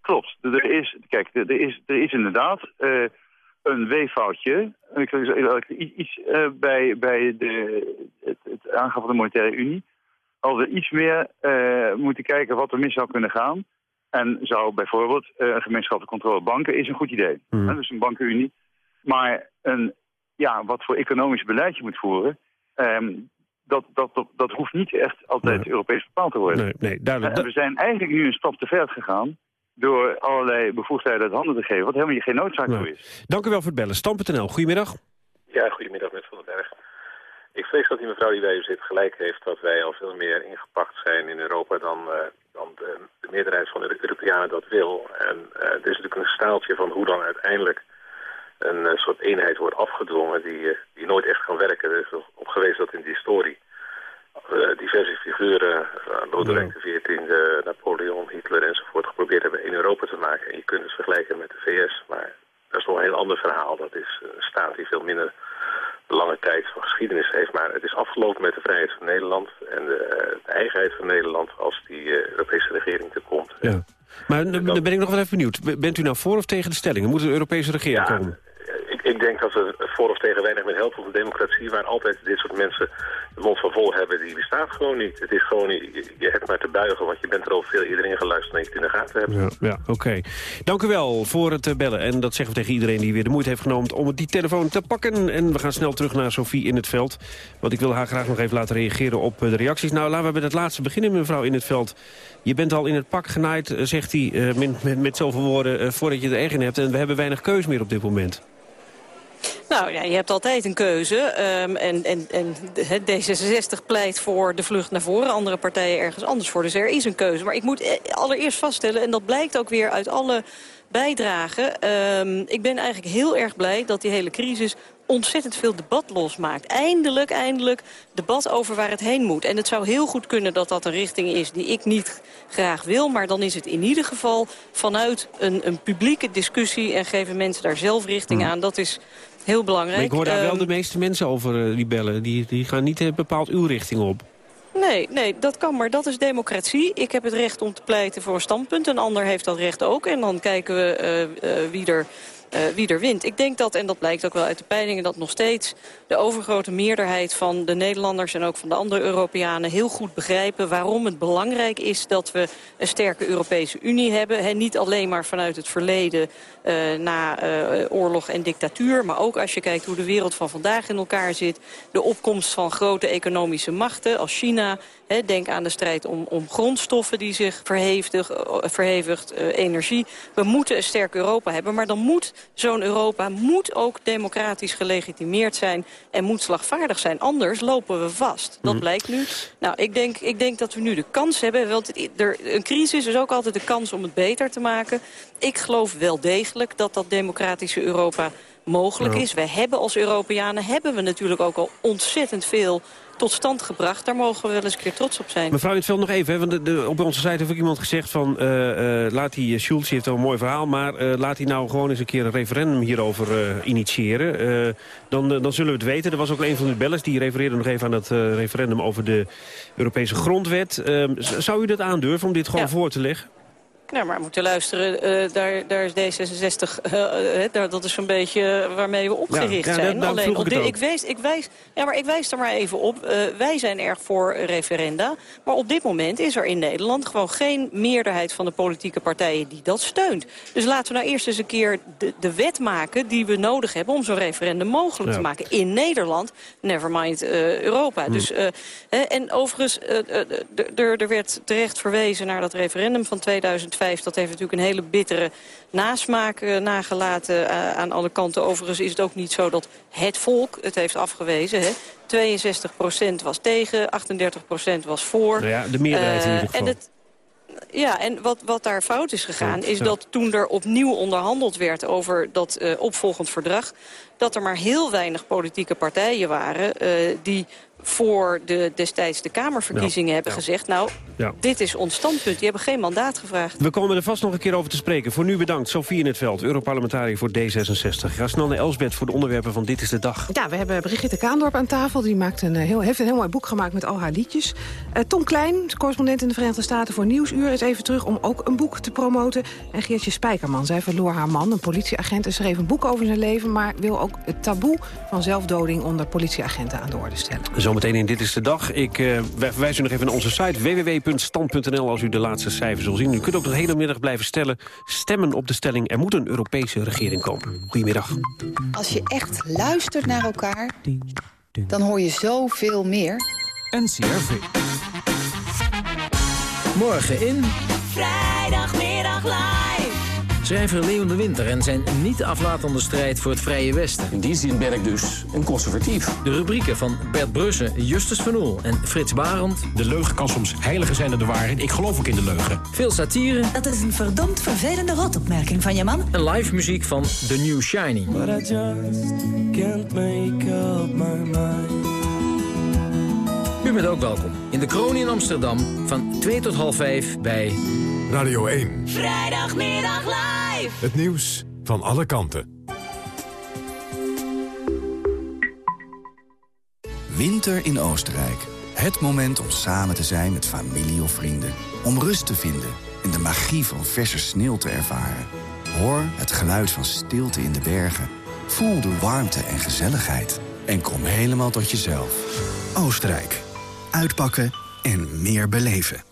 Klopt. Er is, kijk, er is, er is inderdaad uh, een weeffoutje. Iets bij, bij de, het, het aangaan van de monetaire unie. Als we iets meer moeten kijken wat er mis zou kunnen gaan... En zou bijvoorbeeld uh, een gemeenschappelijke controle banken is een goed idee. Mm. dus een bankenunie. Maar een, ja, wat voor economisch beleid je moet voeren... Um, dat, dat, dat, dat, hoeft niet echt altijd nee. Europees bepaald te worden. Nee, nee, duidelijk. En we zijn eigenlijk nu een stap te ver gegaan... door allerlei bevoegdheden uit handen te geven... wat helemaal geen noodzaak nee. voor is. Dank u wel voor het bellen. Stam.nl, goedemiddag. Ja, goedemiddag met Van den Berg. Ik vrees dat die mevrouw die bij u zit gelijk heeft... dat wij al veel meer ingepakt zijn in Europa dan... Uh, dan de, de, meerderheid van de Europeanen dat wil. En uh, er is natuurlijk een staaltje van hoe dan uiteindelijk een uh, soort eenheid wordt afgedwongen die, uh, die nooit echt kan werken. Er is op geweest dat in de historie diverse figuren, Lodewijk XIV, Napoleon, Hitler enzovoort, geprobeerd hebben in Europa te maken. En je kunt het vergelijken met de VS, maar dat is nog een heel ander verhaal. Dat is een staat die veel minder lange tijd van geschiedenis heeft. Maar het is afgelopen met de vrijheid van Nederland en de, de eigenheid van Nederland als die Europese regering er komt. Ja. Maar dan ben ik nog wel even benieuwd. Bent u nou voor of tegen de stelling? Moet een Europese regering komen? Denk dat we voor of tegen weinig met helpen van de democratie... waar altijd dit soort mensen de mond van vol hebben, die bestaat gewoon niet. Het is gewoon, je, hebt maar te buigen, want je bent er al veel iedereen geluisterd... en je het in de gaten hebt. Ja, ja oké. Dank u wel voor het eh, bellen. En dat zeggen we tegen iedereen die weer de moeite heeft genomen... om die telefoon te pakken. En we gaan snel terug naar Sophie in het veld. Want ik wil haar graag nog even laten reageren op eh, de reacties. Nou, laten we met het laatste beginnen, mevrouw in het veld. Je bent al in het pak genaaid, eh, zegt hij, met, met, met zoveel woorden... voordat je er echt in hebt. En we hebben weinig keus meer op dit moment. Nou ja, je hebt altijd een keuze. Um, en, en, en D66 pleit voor de vlucht naar voren. Andere partijen ergens anders voor. Dus er is een keuze. Maar ik moet eh, allereerst vaststellen, en dat blijkt ook weer uit alle bijdragen. Um, ik ben eigenlijk heel erg blij dat die hele crisis ontzettend veel debat losmaakt. Eindelijk, eindelijk debat over waar het heen moet. En het zou heel goed kunnen dat dat een richting is die ik niet graag wil. Maar dan is het in ieder geval vanuit een, een publieke discussie... en geven mensen daar zelf richting aan. Dat is Heel belangrijk. Maar ik hoor daar wel ehm, de meeste mensen over uh, die bellen. Die, die gaan niet uh, bepaald uw richting op. Nee, nee, dat kan, maar dat is democratie. Ik heb het recht om te pleiten voor een standpunt. Een ander heeft dat recht ook. En dan kijken we uh, wie er wie er wint. Ik denk dat, en dat blijkt ook wel uit de peilingen... dat nog steeds de overgrote meerderheid van de Nederlanders... en ook van de andere Europeanen heel goed begrijpen... waarom het belangrijk is dat we een sterke Europese Unie hebben. En niet alleen maar vanuit het verleden uh, na uh, oorlog en dictatuur... maar ook als je kijkt hoe de wereld van vandaag in elkaar zit... de opkomst van grote economische machten als China... Denk aan de strijd om, om grondstoffen die zich verhevigt, uh, energie. We moeten een sterk Europa hebben, maar dan moet zo'n Europa moet ook democratisch gelegitimeerd zijn en moet slagvaardig zijn. Anders lopen we vast. Dat mm. blijkt nu. Nou, ik denk, ik denk dat we nu de kans hebben. Want er, een crisis is ook altijd de kans om het beter te maken. Ik geloof wel degelijk dat dat democratische Europa mogelijk is. We hebben als Europeanen hebben we natuurlijk ook al ontzettend veel tot stand gebracht. Daar mogen we wel eens een keer trots op zijn. Mevrouw Veld nog even. Hè, want de, op onze site heeft ook iemand gezegd van... Uh, uh, laat die Schulz, heeft wel een mooi verhaal... maar uh, laat hij nou gewoon eens een keer een referendum hierover initiëren. dan, dan zullen we het weten. Er was ook een van de bellers die refereerde nog even aan het referendum... over de Europese grondwet. Ehm, zou u dat aandurven om dit gewoon voor te leggen? Nou, maar moeten luisteren, uh, daar, daar is D66, uh, uh, dat is een beetje waarmee we opgericht ja, zijn. Alleen, op ik, wijs, ik, wijs, ja, maar ik wijs er maar even op. Wij zijn erg voor referenda. Maar op dit moment is er in Nederland gewoon geen meerderheid van de politieke partijen die dat steunt. Dus laten we nou eerst eens een keer de, de wet maken die we nodig hebben om zo'n referendum mogelijk ja. te maken. In Nederland, nevermind Europa. Hm. Dus, en overigens, er werd terecht verwezen naar dat referendum van 2005 dat heeft natuurlijk een hele bittere nasmaak uh, nagelaten uh, aan alle kanten. Overigens is het ook niet zo dat het volk het heeft afgewezen. Hè. 62% was tegen, 38% was voor. Nou ja, de meerderheid in ieder geval. En het, ja, en wat, wat daar fout is gegaan... is dat toen er opnieuw onderhandeld werd over dat uh, opvolgend verdrag... dat er maar heel weinig politieke partijen waren... Uh, die voor de, destijds de Kamerverkiezingen hebben gezegd... nou, dit is ons standpunt. Die hebben geen mandaat gevraagd. We komen er vast nog een keer over te spreken. Voor nu bedankt. Sophie in het veld, Europarlementariër voor D66. Ga snel naar Elsbeth voor de onderwerpen van Dit is de Dag. Ja, we hebben Brigitte Kaandorp aan tafel. Die maakt een eh, heel, heeft een heel mooi boek gemaakt met al haar liedjes. Uh, Tom Klein, correspondent in de Verenigde Staten voor Nieuwsuur... is even terug om ook een boek te promoten. En Geertje Spijkerman, zij verloor haar man, een politieagent... en schreef een boek over zijn leven... maar wil ook het taboe van zelfdoding onder politieagenten aan de orde stellen. Zometeen in Dit is de Dag. Ik uh, verwijs u nog even naar onze site www.stand.nl als u de laatste cijfers wil zien. U kunt ook de hele middag blijven stellen. Stemmen op de stelling. Er moet een Europese regering komen. Goedemiddag. Als je echt luistert naar elkaar, dan hoor je zoveel meer. NCRV. Morgen in... Vrijdagmiddag live. Schrijver Leon de Winter en zijn niet aflatende strijd voor het Vrije Westen. In die zin ben ik dus een conservatief. De rubrieken van Bert Brussen, Justus van Oel en Frits Barend. De leugen kan soms heiliger zijn dan de waarheid. Ik geloof ook in de leugen. Veel satire. Dat is een verdomd vervelende rotopmerking van je man. En live muziek van The New Shining. But I just can't make up my mind. U bent ook welkom in de Kroon in Amsterdam van 2 tot half 5 bij... Radio 1. Vrijdagmiddag live. Het nieuws van alle kanten. Winter in Oostenrijk. Het moment om samen te zijn met familie of vrienden. Om rust te vinden en de magie van verse sneeuw te ervaren. Hoor het geluid van stilte in de bergen. Voel de warmte en gezelligheid. En kom helemaal tot jezelf. Oostenrijk. Uitpakken en meer beleven.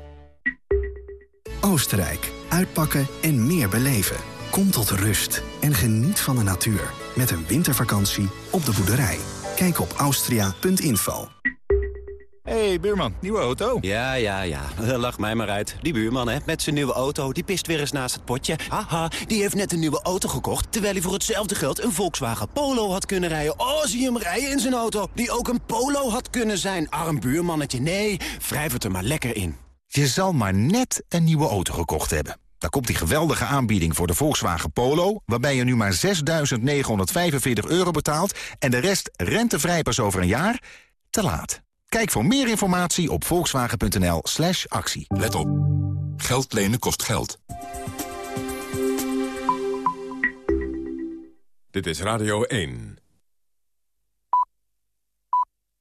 Oostenrijk. Uitpakken en meer beleven. Kom tot rust en geniet van de natuur. Met een wintervakantie op de boerderij. Kijk op austria.info. hey, buurman, nieuwe auto? Ja, ja, ja. Lach mij maar uit. Die buurman, hè, met zijn nieuwe auto, die pist weer eens naast het potje. Haha, die heeft net een nieuwe auto gekocht... terwijl hij voor hetzelfde geld een Volkswagen Polo had kunnen rijden. Oh, zie hem rijden in zijn auto. Die ook een Polo had kunnen zijn. Arm buurmannetje, nee, wrijf het er maar lekker in. Je zal maar net een nieuwe auto gekocht hebben. Daar komt die geweldige aanbieding voor de Volkswagen Polo... waarbij je nu maar 6.945 euro betaalt... en de rest rentevrij pas over een jaar? Te laat. Kijk voor meer informatie op volkswagen.nl slash actie. Let op. Geld lenen kost geld. Dit is Radio 1.